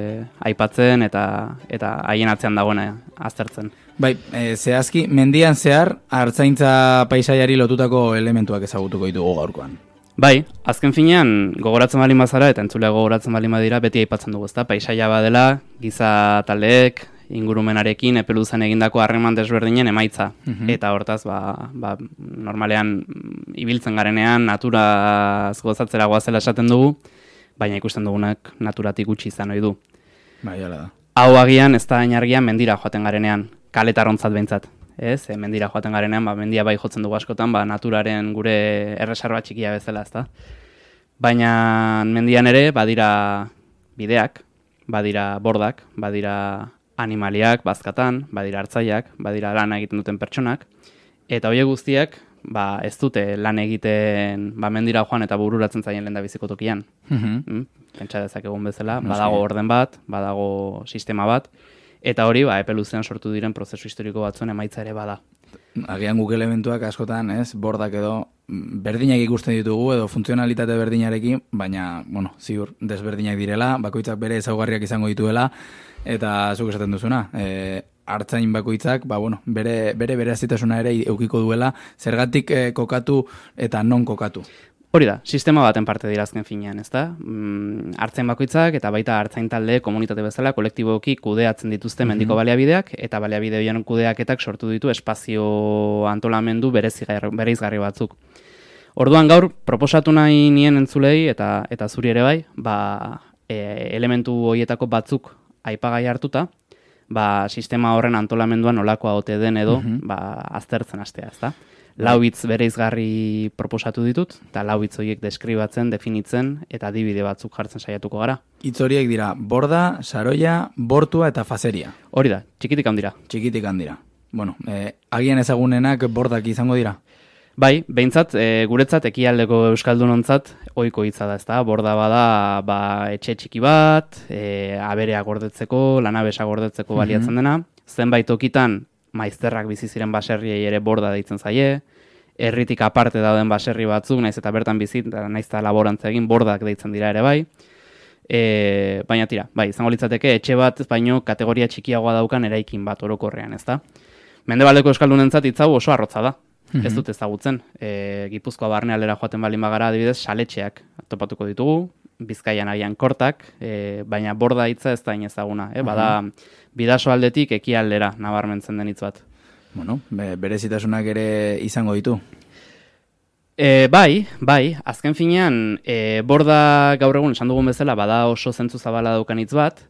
aipatzen eta eta haien atzean dagoena aztertzen. Bai, e, zehazki mendian zehar hartzaintza paisaiari lotutako elementuak ezagutuko ditugu gaurkoan. Bai, azken finean gogoratzen bali mazara eta entzulea gogoratzen bali dira beti aipatzen dugu, ezta? Paisaia badela, giza taldeek, ingurumenarekin epeluzan egindako harreman desberdinen emaitza. Mhm. Eta hortaz, ba, ba, normalean ibiltzen garenean natura gozatzera goazela esaten dugu, baina ikusten dugunak naturatik gutxi izan ohi du. Bai, da. Hau agian ez da inargian mendira joaten garenean, kaletarrontzat behintzat. Ez, e, mendira joaten garenean, ba, mendia bai jotzen dugu askotan, ba, naturaren gure erreserba txikia bezala, ezta. Baina mendian ere, badira bideak, badira bordak, badira animaliak, bazkatan, badira hartzaiak, badira lan egiten duten pertsonak, eta horiek guztiak, ba, ez dute lan egiten ba, mendira joan eta bururatzen zaien lehen da biziko tokian. Mm -hmm. Pentsa dezakegun bezala, badago orden bat, badago sistema bat, eta hori, ba, epeluzean sortu diren prozesu historiko batzuen emaitza ere bada. Agian guk elementuak askotan, ez, bordak edo berdinak ikusten ditugu edo funtzionalitate berdinarekin, baina, bueno, ziur, desberdinak direla, bakoitzak bere ezaugarriak izango dituela, eta zuk esaten duzuna, e, hartzain bakoitzak, ba, bueno, bere, bere bere ere eukiko duela, zergatik e, kokatu eta non kokatu. Hori da, sistema baten parte dirazken finean, ez da? Mm, hartzain bakoitzak eta baita hartzain talde komunitate bezala kolektiboki kudeatzen dituzte mendiko mm baliabideak eta baliabide horien kudeaketak sortu ditu espazio antolamendu bereizgarri batzuk. Orduan gaur, proposatu nahi nien entzulei eta eta zuri ere bai, ba, e, elementu horietako batzuk aipagai hartuta, ba, sistema horren antolamenduan olakoa ote den edo, mm ba, aztertzen astea, ezta? Lau hitz bere izgarri proposatu ditut, eta lau hitz horiek deskribatzen, definitzen, eta adibide batzuk jartzen saiatuko gara. Hitz horiek dira, borda, saroia, bortua eta fazeria. Hori da, txikitik handira. Txikitik handira. Bueno, eh, agian ezagunenak bordak izango dira. Bai, behintzat, e, guretzat, ekialdeko euskaldunontzat, ohiko hitza da, ezta? Borda bada, ba, etxe txiki bat, e, aberea gordetzeko, lanabesa gordetzeko mhm. baliatzen dena. Zenbait tokitan, maizterrak bizi ziren baserriei ere borda deitzen zaie. Herritik aparte dauden baserri batzuk, naiz eta bertan bizi, naiz eta laborantza egin, bordak deitzen dira ere bai. E, baina tira, bai, izango litzateke, etxe bat, baino kategoria txikiagoa daukan eraikin bat orokorrean, ezta? Mendebaldeko euskaldunentzat hitzau oso arrotza da. -hmm. ez dut ezagutzen. E, Gipuzkoa barne alera joaten bali magara adibidez, saletxeak topatuko ditugu, bizkaian agian kortak, e, baina borda hitza ez da inezaguna. E, bada, bidaso aldetik ekialdera nabarmentzen den hitz bat. Bueno, be, berezitasunak ere izango ditu. E, bai, bai, azken finean, e, borda gaur egun esan dugun bezala, bada oso zentzu zabala daukan hitz bat,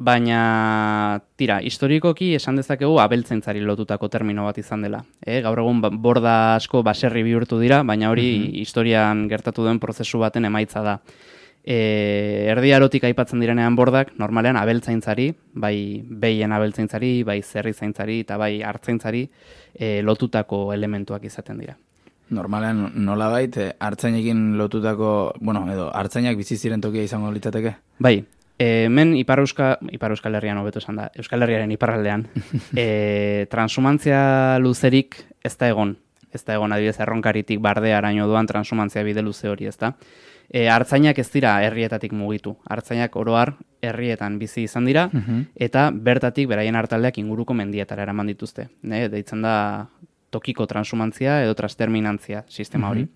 baina, tira, historikoki esan dezakegu abeltzaintzari lotutako termino bat izan dela. E, gaur egun ba, borda asko baserri bihurtu dira, baina hori historian gertatu den prozesu baten emaitza da. E, erdi arotik aipatzen direnean bordak, normalean abeltzaintzari, bai behien abeltzaintzari, bai zerri zaintzari eta bai hartzaintzari e, lotutako elementuak izaten dira. Normalean nola bait, hartzainekin lotutako, bueno, edo, hartzainak bizi ziren tokia izango litzateke? Bai, E, hemen Ipar, Euska, Ipar Euskal Herrian hobeto esan da, Euskal Herriaren iparraldean, e, transumantzia luzerik ez da egon, ez da egon adibidez erronkaritik barde araño doan transumantzia bide luze hori, ez da. E, artzainak ez dira herrietatik mugitu, artzainak oroar herrietan bizi izan dira, eta bertatik beraien hartaldeak inguruko mendietara eraman dituzte. Ne? Deitzen da tokiko transumantzia edo transterminantzia sistema hori.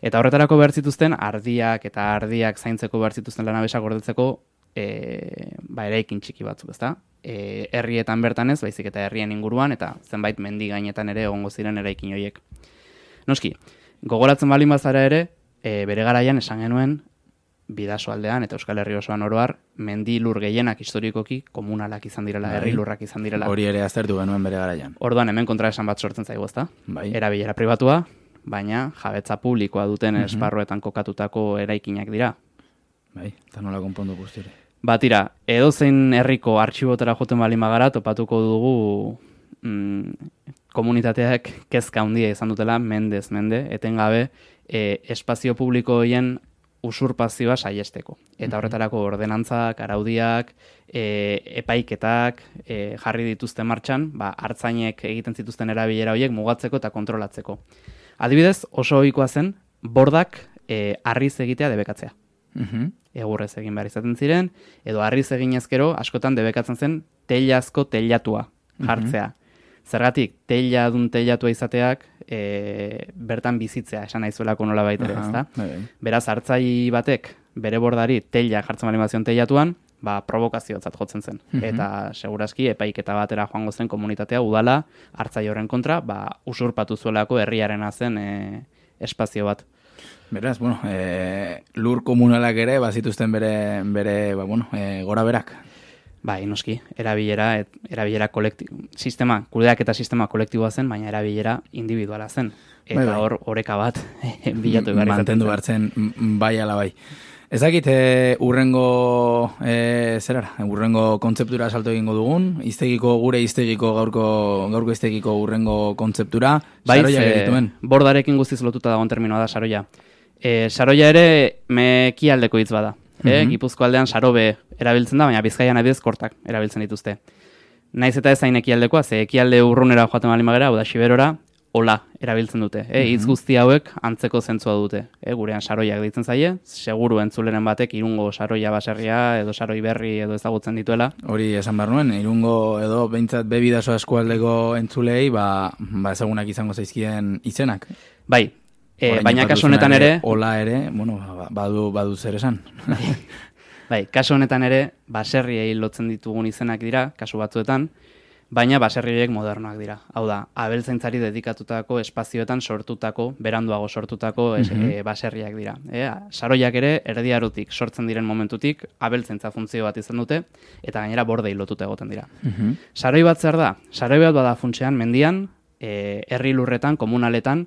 Eta horretarako behar zituzten ardiak eta ardiak zaintzeko behar zituzten lanabesak gordetzeko e, ba, eraikin txiki batzuk, ezta? E, herrietan bertan ez, baizik eta herrien inguruan, eta zenbait mendi gainetan ere egongo ziren eraikin horiek. Noski, gogoratzen baldin bazara ere, e, bere garaian esan genuen, bidaso aldean eta Euskal Herri osoan oroar, mendi lur gehienak historikoki komunalak izan direla, bai. herri lurrak izan direla. Hori ere aztertu genuen bere garaian. Orduan hemen kontra esan bat sortzen zaigu, ezta? Bai. Erabilera pribatua, baina jabetza publikoa duten esparruetan kokatutako eraikinak dira. Bai, eta nola konpondu guztiore. Batira, edo zein herriko artxibotera joten bali magara, topatuko dugu mm, komunitateak kezka handia izan dutela, mendez, mende, etengabe, e, espazio publiko hoien usurpazioa saiesteko. Eta horretarako ordenantzak, araudiak, e, epaiketak e, jarri dituzte martxan, ba, hartzainek egiten zituzten erabilera horiek mugatzeko eta kontrolatzeko. Adibidez, oso ohikoa zen, bordak e, arriz egitea debekatzea. Mhm. Egurrez egin behar izaten ziren, edo harriz egin ezkero, askotan debekatzen zen, telazko telatua jartzea. Zergatik, teila dun telatua izateak, e, bertan bizitzea, esan nahi zuelako nola baitere, Aha, ezta? bai, bai. Beraz, hartzai batek, bere bordari, teila jartzen bali bazion telatuan, ba, provokaziotzat jotzen zen. Mhm. Eta, seguraski, epaiketa batera joango zen komunitatea, udala, hartzai horren kontra, ba, usurpatu zuelako herriarena zen e, espazio bat. Beraz, bueno, e, lur komunalak ere, bazituzten bere, bere ba, bueno, e, gora berak. Bai, noski, erabilera, et, erabilera kolektibo, sistema, kudeak eta sistema kolektiboa zen, baina erabilera individuala zen. Eta Bai, bai. hor, oreka bat, bilatu behar Mantendu zen. hartzen, bai ala bai. Ez dakit, e, urrengo, e, zerara, urrengo kontzeptura salto egingo dugun, iztegiko, gure iztegiko gaurko, gaurko iztegiko urrengo kontzeptura, Bai, saroia gerituen. bordarekin guztiz lotuta dagoen terminoa da saroia. E, saroia ere mekialdeko hitz bada. E, Mhm. Gipuzko aldean sarobe erabiltzen da, baina bizkaian adibidez kortak erabiltzen dituzte. Naiz eta ez hain ekialdekoa, ze ekialde urrunera joaten bali magera, hau da Siberora, ola erabiltzen dute. E, hitz Mhm. guzti hauek antzeko zentzua dute. E, gurean saroiak ditzen zaie, seguru entzuleren batek irungo saroia baserria edo saroi berri edo ezagutzen dituela. Hori esan behar nuen, irungo edo behintzat bebidaso eskualdeko entzulei, ba, ba ezagunak izango zaizkien izenak. Bai, e, baina kasu honetan ere, Ola ere, bueno, ba- badu, badu zer esan. Bai, kasu honetan ere, baserriei lotzen ditugun izenak dira, kasu batzuetan, baina baserri horiek modernoak dira. Hau da, abeltzaintzari dedikatutako espazioetan sortutako, beranduago sortutako es, Mhm. e, baserriak dira. E, saroiak ere, erdiarutik sortzen diren momentutik, abeltzaintza funtzio bat izan dute, eta gainera bordei lotuta egoten dira. Mhm. Saroi bat zer da? Saroi bat bada funtsean mendian, e, herri lurretan, komunaletan,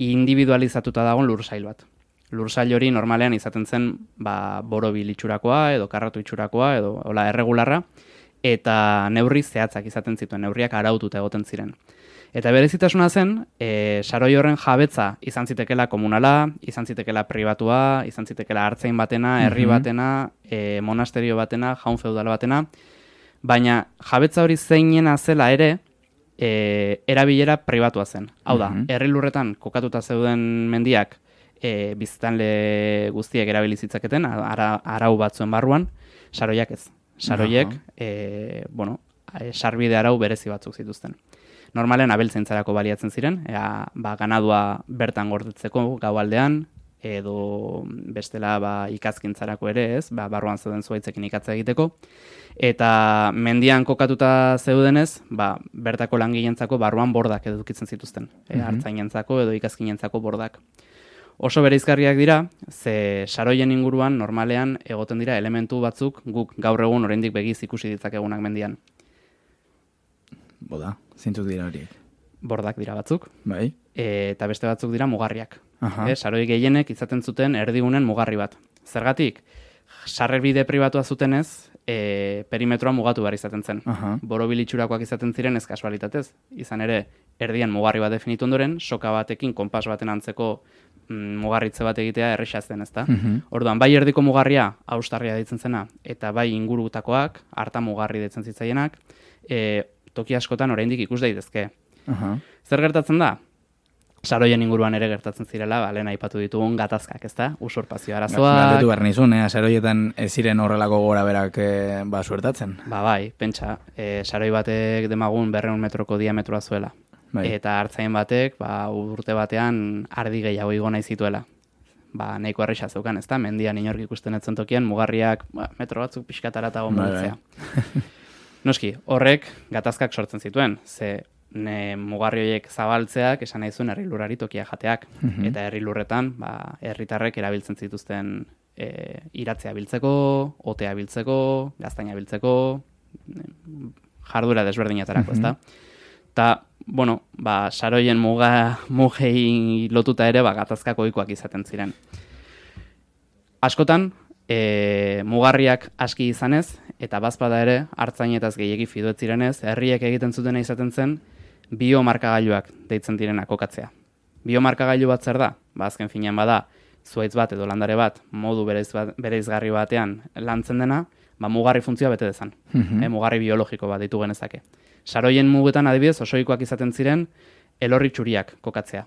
individualizatuta dagoen lursail bat. Lursail hori normalean izaten zen ba, borobil itxurakoa edo karratu itxurakoa edo hola erregularra eta neurri zehatzak izaten zituen, neurriak araututa egoten ziren. Eta berezitasuna zen, e, saroi horren jabetza izan zitekela komunala, izan zitekela pribatua, izan zitekela hartzain batena, herri Mhm. batena, e, monasterio batena, jaun feudal batena, baina jabetza hori zeinena zela ere, e, erabilera pribatua zen. Hau da, Mhm. herri lurretan kokatuta zeuden mendiak e, biztanle guztiek erabili zitzaketen, ara, arau batzuen barruan, saroiak ez. Saroiek, e, bueno, e, sarbide arau berezi batzuk zituzten. Normalen abeltzaintzarako baliatzen ziren, ea, ba, ganadua bertan gordetzeko gaualdean, edo bestela ba, ikazkintzarako ere, ez, ba, barruan zeuden zuaitzekin ikatza egiteko, eta mendian kokatuta zeudenez, ba, bertako langilentzako barruan bordak edukitzen zituzten, e, Mhm. hartzainentzako edo ikazkinentzako bordak. Oso bereizgarriak dira, ze saroien inguruan normalean egoten dira elementu batzuk guk gaur egun oraindik begiz ikusi ditzakegunak mendian. Boda, zeintzuk dira horiek. Bordak dira batzuk. Bai. E, eta beste batzuk dira mugarriak. Aha. E, saroi gehienek izaten zuten erdigunen mugarri bat. Zergatik, sarrerbide pribatua zutenez, e, perimetroa mugatu behar izaten zen. Aha. Borobilitxurakoak izaten ziren ez kasualitatez. Izan ere, erdian mugarri bat definitu ondoren, soka batekin, konpas baten antzeko mm, mugarritze bat egitea erresa zen, ezta? Mhm. Orduan, bai erdiko mugarria, austarria deitzen zena, eta bai ingurutakoak, harta mugarri deitzen zitzaienak, e, toki askotan oraindik ikus daitezke. Aha. Zer gertatzen da? Saroien inguruan ere gertatzen zirela, ba, lehen aipatu ditugun gatazkak, ezta? Usurpazio arazoak. Galdetu behar nizun, eh? Saroietan ez ziren horrelako gora berak eh, ba, suertatzen. Ba, bai, pentsa, e, saroi batek demagun berreun metroko diametroa zuela. Bai. Eta hartzain batek, ba, urte batean ardi gehiago igo nahi zituela. Ba, nahiko erresa zeukan, ezta? Mendian inork ikusten etzen tokian, mugarriak ba, metro batzuk pixkatara eta Bai, bai. Noski, horrek gatazkak sortzen zituen, ze ne, mugarri horiek zabaltzeak esan nahi zuen herri lurrari tokia jateak. Mhm. Eta herri lurretan, ba, herritarrek erabiltzen zituzten e, iratzea biltzeko, otea biltzeko, gaztaina biltzeko, jarduera desberdinatarako, Mhm. ezta? Ta, bueno, ba, saroien muga, mugei lotuta ere, ba, gatazkako ohikoak izaten ziren. Askotan, e, mugarriak aski izanez, eta bazpada ere, hartzainetaz gehiegi fiduet zirenez, herriek egiten zutena izaten zen, biomarkagailuak deitzen direna kokatzea. Biomarkagailu bat zer da? Ba, azken finean bada, zuaitz bat edo landare bat, modu bereiz bat, bereizgarri batean lantzen dena, ba, mugarri funtzioa bete dezan. Mhm. e, mugarri biologiko bat ditu genezake. Saroien mugetan adibidez osoikoak izaten ziren elorri txuriak kokatzea,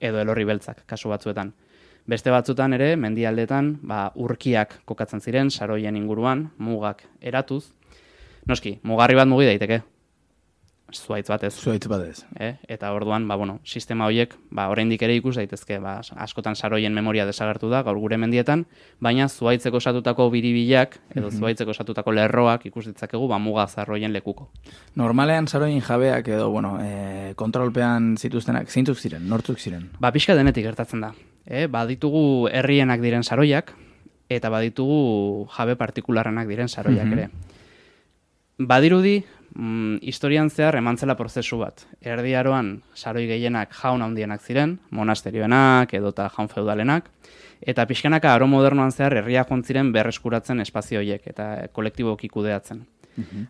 edo elorri beltzak, kasu batzuetan. Beste batzutan ere, mendialdetan, ba, urkiak kokatzen ziren, saroien inguruan, mugak eratuz. Noski, mugarri bat mugi daiteke. Zuaitz batez. Zuaitz batez. Eh? Eta orduan, ba, bueno, sistema horiek, ba, oraindik ere ikus daitezke, ba, askotan saroien memoria desagertu da, gaur gure mendietan, baina zuaitzeko osatutako biribilak, edo Mhm. zuaitzeko osatutako lerroak ikus ditzakegu, ba, muga zarroien lekuko. Normalean saroin jabeak edo, bueno, e, kontrolpean zituztenak, zeintzuk ziren, nortzuk ziren? Ba, pixka denetik gertatzen da. E, baditugu herrienak diren saroiak, eta baditugu jabe partikularrenak diren saroiak Mhm. ere. Badirudi, mm, historian zehar emantzela prozesu bat. Erdiaroan saroi gehienak jaun handienak ziren, monasterioenak edota jaun feudalenak, eta pixkanaka aro modernoan zehar herria ziren berreskuratzen espazio horiek eta kolektiboki kudeatzen.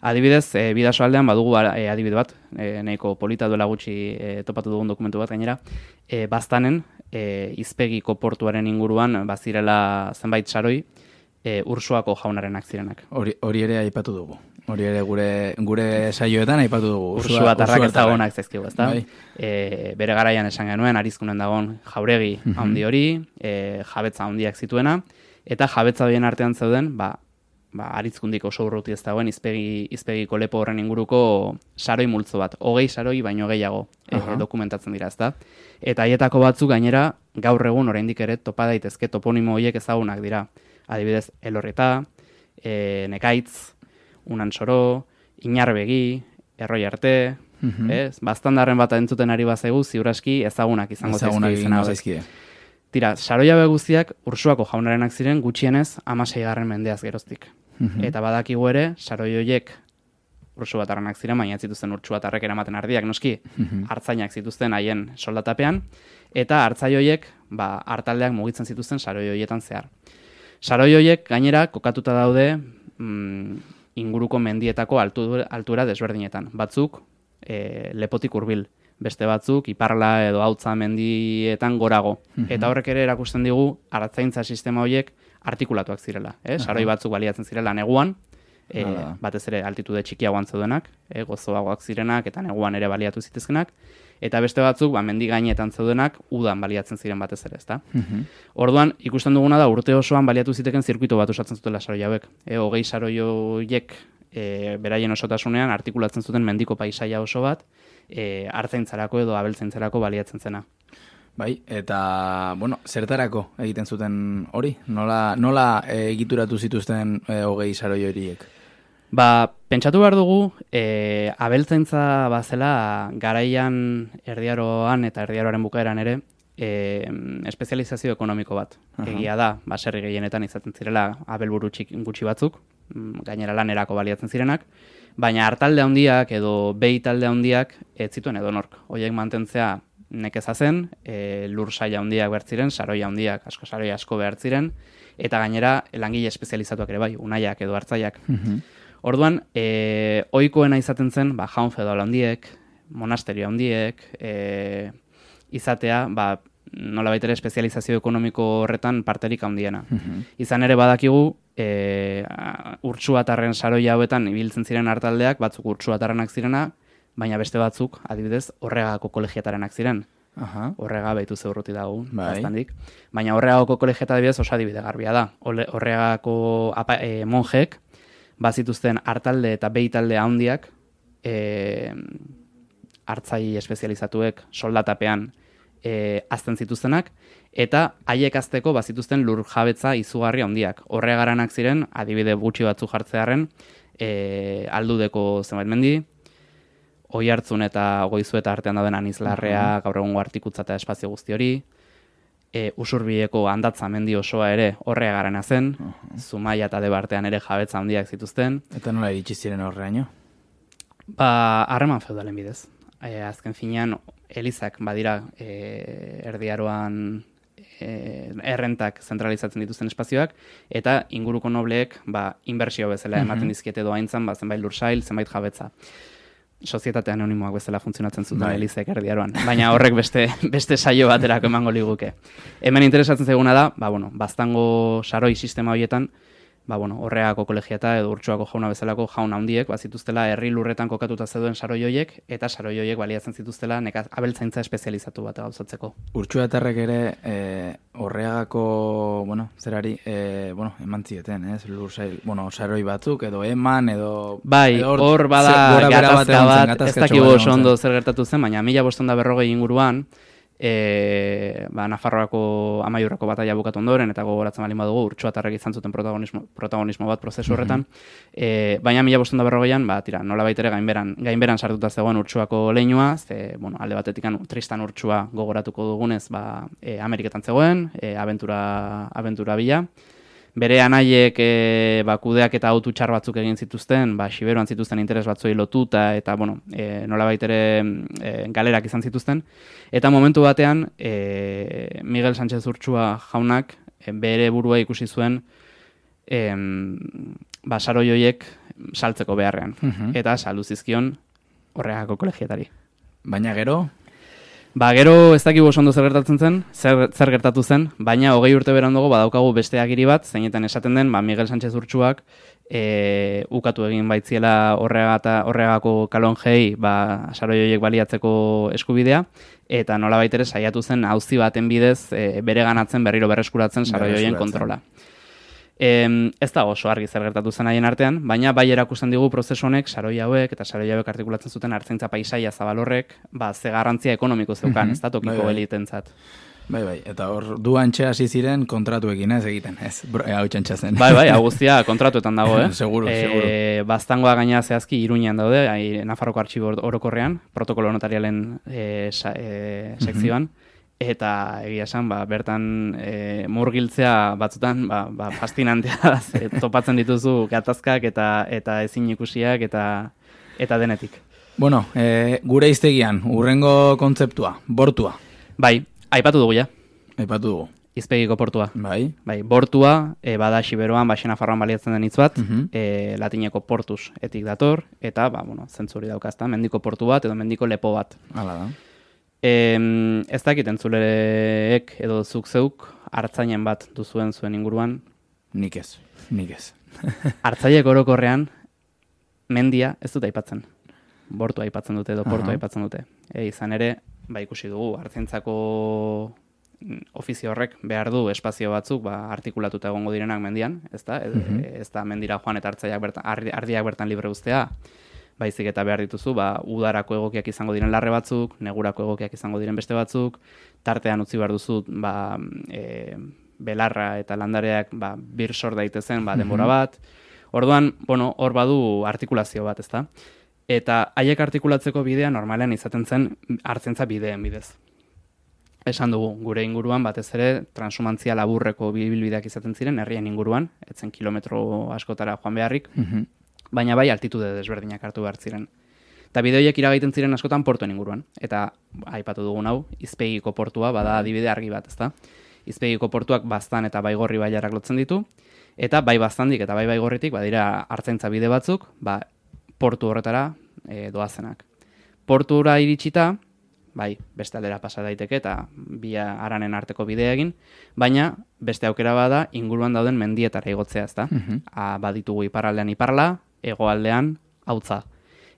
Adibidez, e, bidaso aldean badugu e, adibide bat, e, nahiko polita duela gutxi e, topatu dugun dokumentu bat gainera, e, baztanen, e, izpegiko portuaren inguruan bazirela zenbait saroi, e, ursuako jaunarenak zirenak. Hori, hori ere aipatu dugu. Hori ere gure gure saioetan aipatu dugu. Ursua tarrak ez dagoenak zaizkigu, ezta? Bai. E, bere garaian esan genuen, arizkunen dagoen jauregi Mhm. handi hori, e, jabetza handiak zituena, eta jabetza horien artean zeuden, ba, ba, aritzkundik oso urruti ez dagoen izpegi, izpegiko lepo horren inguruko saroi multzo bat. Hogei saroi baino gehiago e, dokumentatzen dira, ezta? Eta haietako batzuk gainera gaur egun oraindik ere topa daitezke toponimo horiek ezagunak dira. Adibidez, elorreta, e, nekaitz, unan soro, inarbegi, erroi arte, Mhm. ez? Baztandarren bat entzuten ari bazaigu, ziuraski ezagunak izango zaizkie. Tira, saroia guztiak ursuako jaunarenak ziren gutxienez amaseigarren mendeaz geroztik. Mhm. Eta badakigu ere, saroi horiek ursu batarranak ziren, baina zituzten urtsu batarrek eramaten ardiak noski, Mhm. hartzainak zituzten haien soldatapean, eta hartzai horiek, ba, hartaldeak mugitzen zituzten saroi horietan zehar. Saroi horiek gainera kokatuta daude mm, inguruko mendietako altu, altura desberdinetan. Batzuk e, lepotik hurbil, beste batzuk iparla edo hautza mendietan gorago. Mhm. Eta horrek ere erakusten digu hartzaintza sistema horiek artikulatuak zirela. Eh? Saroi batzuk baliatzen zirela neguan, e, batez ere altitude txikiagoan zeudenak, e, gozoagoak zirenak eta neguan ere baliatu zitezkenak, eta beste batzuk ba, mendi gainetan zeudenak udan baliatzen ziren batez ere, ezta? Mhm. Orduan, ikusten duguna da urte osoan baliatu ziteken zirkuito bat osatzen zutela saroi hauek. E, hogei saroi horiek e, beraien osotasunean artikulatzen zuten mendiko paisaia oso bat, e, hartzaintzarako edo abeltzaintzarako baliatzen zena. Bai, eta, bueno, zertarako egiten zuten hori? Nola, nola egituratu zituzten e, hogei saroi horiek? Ba, pentsatu behar dugu, e, abeltzaintza bazela garaian erdiaroan eta erdiaroaren bukaeran ere, e, espezializazio ekonomiko bat. Aha. Egia da, baserri gehienetan izaten zirela abelburu txik- gutxi batzuk, mm, gainera lanerako baliatzen zirenak, baina hartalde handiak edo behi talde handiak ez zituen edonork. Hoiek mantentzea nekeza zen, e, lur saila handiak behar ziren, saroi handiak, asko saroi asko behar ziren, eta gainera langile espezializatuak ere bai, unaiak edo hartzaiak. Orduan, e, oikoena izaten zen, ba, jaun feudal handiek, monasterio handiek, e, izatea, ba, nola ere espezializazio ekonomiko horretan parterik handiena. Izan ere badakigu, e, urtsuatarren saroi hauetan ibiltzen ziren hartaldeak, batzuk urtsuatarrenak zirena, baina beste batzuk, adibidez, horregako kolegiatarenak ziren. Aha. Horrega behitu zeurruti dago, Bai. Baina horregako kolegiata adibidez oso adibide garbia da. Horregako apa, e, monjek, bazituzten hartalde eta behitalde handiak, e, hartzai espezializatuek soldatapean e, azten zituztenak, eta haiek azteko bazituzten lur jabetza izugarri handiak. Horregaranak ziren, adibide gutxi batzu jartzearen, e, aldudeko zenbait mendi, oi hartzun eta goizu eta artean dauden anizlarrea, gaur egungo artikutza eta espazio guzti hori, e, usurbieko handatza mendi osoa ere horregarana zen, Zumaia eta Debartean ere jabetza handiak zituzten. Eta nola iritsi ziren horreaino? Ba, harreman feudalen bidez. E, azken finean, elizak badira e, erdiaroan e, errentak zentralizatzen dituzten espazioak, eta inguruko nobleek ba, inbertsio bezala Mhm. ematen dizkiete doaintzan, ba, zenbait lursail, zenbait jabetza. Sozietate anonimoak bezala funtzionatzen zuten Bai. elizek erdiaroan. Baina horrek beste, beste saio baterako emango liguke. Hemen interesatzen zaiguna da, ba, bueno, baztango saroi sistema horietan, ba, bueno, horreako kolegiata edo urtsuako jauna bezalako jaun handiek, bazituztela herri lurretan kokatuta zeuden saroi hoiek, eta saroi hoiek baliatzen zituztela nekaz, abeltzaintza espezializatu bat gauzatzeko. Urtsuatarrek ere e, horreagako, bueno, zerari, e, bueno, eman zieten, ez? Lursail, bueno, saroi batzuk, edo eman, edo... Bai, hor bada gatazka bat, ez dakigu oso ondo zer gertatu zen, baina mila bostonda berrogei inguruan, e, ba, Nafarroako amaiurrako bataia bukatu ondoren, eta gogoratzen baldin badugu, urtsuatarrek izan zuten protagonismo, protagonismo bat prozesu horretan, e, baina mila bostonda berrogeian, ba, tira, nola baitere gainberan, gainberan sartuta zegoen urtsuako leinua, ze, bueno, alde batetikan tristan urtsua gogoratuko dugunez, ba, e, Ameriketan zegoen, e, abentura, abentura bila, bere anaiek e, ba, kudeak eta autu txar batzuk egin zituzten, ba, siberuan zituzten interes batzuei lotuta, eta, bueno, e, nola ere e, galerak izan zituzten. Eta momentu batean, e, Miguel Sánchez Urtsua jaunak e, bere burua ikusi zuen em, ba, saroi horiek saltzeko beharrean. Mhm. Eta saldu zizkion horregako kolegiatari. Baina gero, Ba, gero ez dakigu oso ondo zer gertatzen zen, zer, zer gertatu zen, baina hogei urte berandugu badaukagu beste agiri bat, zeinetan esaten den, ba, Miguel Sánchez Urtsuak e, ukatu egin baitziela horrega eta horregako kalonjei ba, saroi horiek baliatzeko eskubidea, eta nola ere saiatu zen auzi baten bidez e, bere ganatzen berriro berreskuratzen saroi horien Berreskuratzen. kontrola. Em, ez da oso argi zer gertatu zen haien artean, baina bai erakusten digu prozesu honek saroi hauek eta saroi hauek artikulatzen zuten hartzaintza paisaia zabal horrek, ba ze garrantzia ekonomiko zeukan, Mhm. ez da tokiko Bai, bai. elitentzat. bai, bai, eta hor duan hasi ziren kontratuekin ez egiten, ez? Bro, hau txantxa zen. Bai, bai, hau guztia kontratuetan dago, eh? Seguro, seguro. Baztangoa gaina zehazki Iruñean daude, ai, Nafarroko artxibo orokorrean, protokolo notarialen e, sa, e, sekzioan, eta egia esan, ba, bertan e, murgiltzea batzutan, ba, ba, fascinantea da, ze topatzen dituzu gatazkak eta eta ezin ikusiak eta eta denetik. Bueno, e, gure iztegian, urrengo kontzeptua, bortua. Bai, aipatu dugu ja. Aipatu dugu. Izpegiko portua. Bai. Bai, bortua, e, bada Siberuan, ba, Nafarroan baliatzen den hitz bat, Mhm. e, latineko portus etik dator, eta, ba, bueno, zentzuri daukazta, mendiko portu bat edo mendiko lepo bat. Hala da. E, ez dakit entzuleek edo zuk zeuk hartzainen bat duzuen zuen inguruan. Nik ez, nik ez. Hartzaiek orokorrean mendia ez dute aipatzen. Bortu aipatzen dute edo portu Aha. aipatzen dute. E, izan ere, ba ikusi dugu, hartzentzako mm, ofizio horrek behar du espazio batzuk ba, artikulatuta egongo direnak mendian, ez da? Ez, Mhm. ez da mendira joan eta hartzaiak bertan, ardi- ardiak bertan libre uztea. Baizik eta behar dituzu, ba, udarako egokiak izango diren larre batzuk, negurako egokiak izango diren beste batzuk, tartean utzi behar duzu, ba, e, belarra eta landareak ba, bir sor daitezen ba, denbora bat. Orduan, bueno, hor badu artikulazio bat, ezta? Eta haiek artikulatzeko bidea normalean izaten zen hartzentza bideen bidez. Esan dugu, gure inguruan batez ere transumantzia laburreko bibilbideak izaten ziren herrien inguruan, etzen kilometro askotara joan beharrik, baina bai altitude desberdinak hartu behar ziren. Eta bideoiek iragaiten ziren askotan portuen inguruan. Eta aipatu dugun hau, izpegiko portua bada adibide argi bat, ezta? Izpegiko portuak bastan eta baigorri baiarak lotzen ditu, eta bai bastandik eta bai baigorritik badira hartzaintza bide batzuk, ba, portu horretara e, doazenak. Portura iritsita, bai, beste aldera pasa daiteke eta bi aranen arteko bidea egin, baina beste aukera bada inguruan dauden mendietara igotzea, ezta? Mhm. A, baditugu iparraldean iparla, hegoaldean hautza.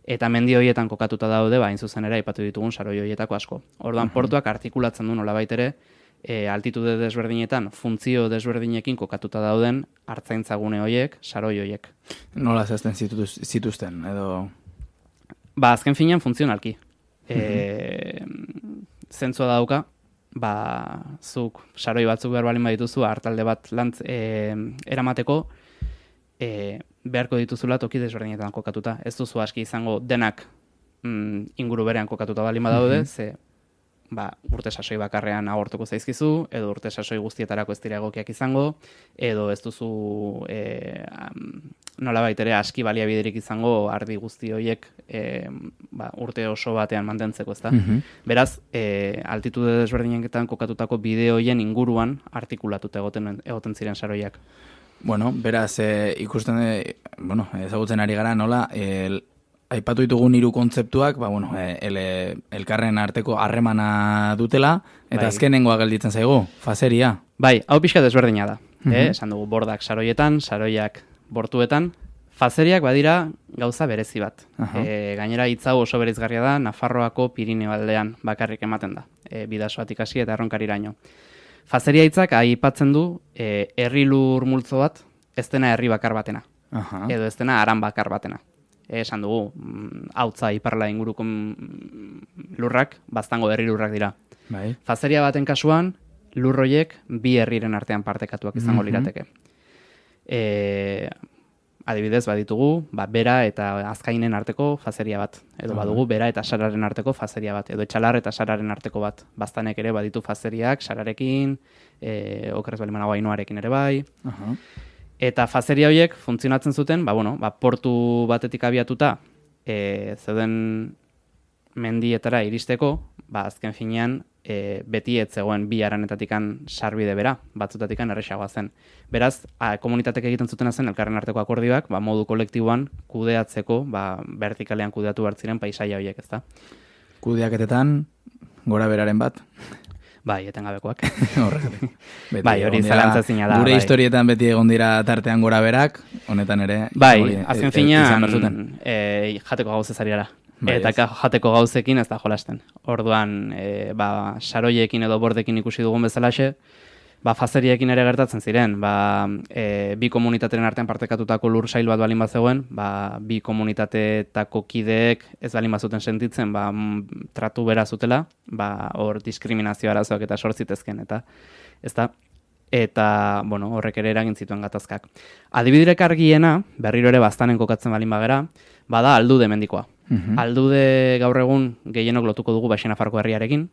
Eta mendi horietan kokatuta daude, ba, hain zuzen ere aipatu ditugun saroi horietako asko. Orduan Mhm. portuak artikulatzen du nolabait ere e, altitude desberdinetan funtzio desberdinekin kokatuta dauden hartzaintzagune horiek, saroi horiek. Nola zehazten zituz, zituzten, edo... Ba, azken finean funtzionalki. E, zentzua dauka, ba, zuk saroi batzuk behar balin badituzu, hartalde bat lantz, e, eramateko, e, beharko dituzula toki desberdinetan kokatuta. Ez duzu aski izango denak mm, inguru berean kokatuta balin badaude, Mhm. ze ba, urte sasoi bakarrean agortuko zaizkizu, edo urte sasoi guztietarako ez dira egokiak izango, edo ez duzu e, am, nolabait ere aski baliabiderik izango ardi guzti horiek e, ba, urte oso batean mantentzeko, ezta? Mhm. Beraz, e, altitude desberdinetan kokatutako bideo hoien inguruan artikulatuta egoten egoten ziren saroiak. Bueno, beraz, e, ikusten, e, bueno, ezagutzen ari gara, nola, el, aipatu ditugun hiru kontzeptuak, ba, bueno, e, ele, elkarren arteko harremana dutela, eta Bai. azkenengoa gelditzen zaigu, faseria. Bai, hau pixka desberdina da. Mhm. eh? Esan dugu bordak saroietan, saroiak bortuetan, fazeriak badira gauza berezi bat. Aha. E, gainera hitz hau oso bereizgarria da Nafarroako Pirineo aldean bakarrik ematen da. E, bidasoatik ikasi eta erronkariraino. Fazeria hitzak aipatzen du e, herri lur multzo bat, ez dena herri bakar batena. Aha. Edo ez dena aran bakar batena. E, esan dugu, mm, hautza iparla inguruko mm, lurrak, baztango herri lurrak dira. Bai. Fazeria baten kasuan, lurroiek bi herriren artean partekatuak izango Mhm. lirateke. E, adibidez, baditugu, ba, bera eta azkainen arteko fazeria bat. Edo Ah. badugu, bera eta sararen arteko fazeria bat. Edo etxalar eta sararen arteko bat. Baztanek ere baditu fazeriak sararekin, e, okerrez bali manago ainuarekin ere bai. Aha. Eta fazeria horiek funtzionatzen zuten, ba, bueno, ba, portu batetik abiatuta, e, zeuden mendietara iristeko, ba, azken finean, e, beti ez zegoen bi aranetatikan sarbide bera, batzutatikan erresagoa zen. Beraz, a, komunitatek egiten zutena zen elkarren arteko akordioak, ba, modu kolektiboan kudeatzeko, ba, vertikalean kudeatu behar ziren paisaia horiek, ezta? Kudeaketetan, gora beraren bat. Bai, etengabekoak. Horregatik. Bai, hori egon dira- zalantzezina da, Gure bai. historietan beti egon dira tartean gora berak, honetan ere. Bai, azken e- e- finean, e, jateko gauzez ari gara. Bai, eta ka- jateko gauzekin ez da jolasten. Orduan, e, ba, saroiekin edo bordekin ikusi dugun bezalaxe, ba, fazeriekin ere gertatzen ziren, ba, e, bi komunitateren artean partekatutako lur sail bat balin bazegoen, ba, bi komunitateetako kideek ez balin bazuten sentitzen, ba, mm, tratu bera zutela, ba, hor diskriminazio arazoak eta sortzitezken, eta ez da, eta bueno, horrek ere eragin zituen gatazkak. Adibidirek argiena, berriro ere baztanen kokatzen balin bagera, bada aldude mendikoa. Mhm. Aldude gaur egun gehienok lotuko dugu Baixena Farko herriarekin,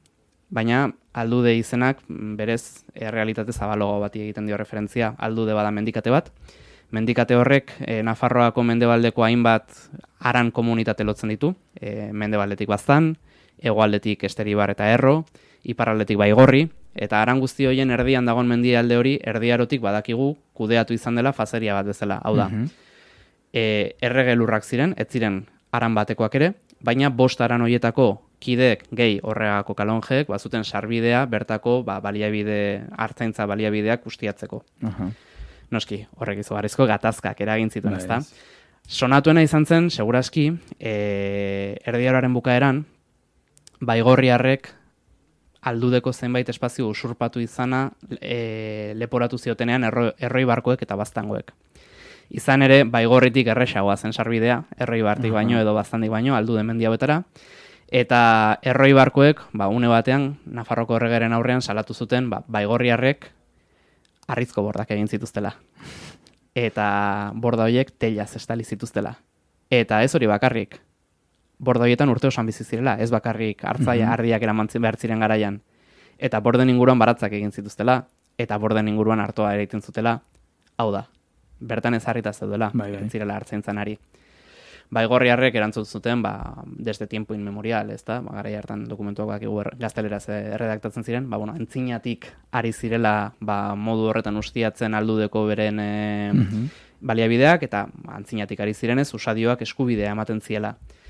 baina aldude izenak mm, berez errealitate zabalogo bati egiten dio referentzia. Aldude bada mendikate bat. Mendikate horrek e, Nafarroako mendebaldeko hainbat aran komunitate lotzen ditu. E, mendebaldetik baztan, hegoaldetik esteribar eta erro, iparraldetik baigorri, eta aran guzti hoien erdian dagoen mendialde hori erdiarotik badakigu kudeatu izan dela fazeria bat bezala. Hau da, Mhm. e, errege lurrak ziren, ez ziren aran batekoak ere, baina bost aran horietako kideek gehi horregako kalonjeek bazuten sarbidea bertako ba, baliabide hartzaintza baliabideak ustiatzeko. Aha. Noski, horrek izugarrizko gatazkak eragin zituen, Bai, ezta? ez. Sonatuena izan zen, segurazki, e, erdiaroaren bukaeran, baigorriarrek aldudeko zenbait espazio usurpatu izana e, leporatu ziotenean erro, erroi barkoek eta baztangoek. Izan ere, baigorritik erresagoa zen sarbidea, erroi bartik baino edo baztandik baino, aldu den mendia betara. Eta erroi barkoek, ba, une batean, Nafarroko erregeren aurrean salatu zuten, ba, baigorriarrek arrizko bordak egin zituztela. Eta borda horiek telaz estali zituztela. Eta ez hori bakarrik, borda horietan urte osan bizi zirela, ez bakarrik hartzaia Mhm. ardiak eramantzen behar ziren garaian. Eta borden inguruan baratzak egin zituztela, eta borden inguruan hartoa ere egiten zutela, hau da, bertan ezarrita zeudela, Bai, bai. zirela hartzaintzan ari. Baigorriarrek erantzut zuten, ba, desde tiempo inmemorial, ez da, ba, garai hartan dokumentuak bakigu er, gazteleraz erredaktatzen ziren, ba, bueno, entzinatik ari zirela, ba, modu horretan ustiatzen aldudeko beren e, Mhm. baliabideak, eta ba, antzinatik ari zirenez, usadioak eskubidea ematen ziela.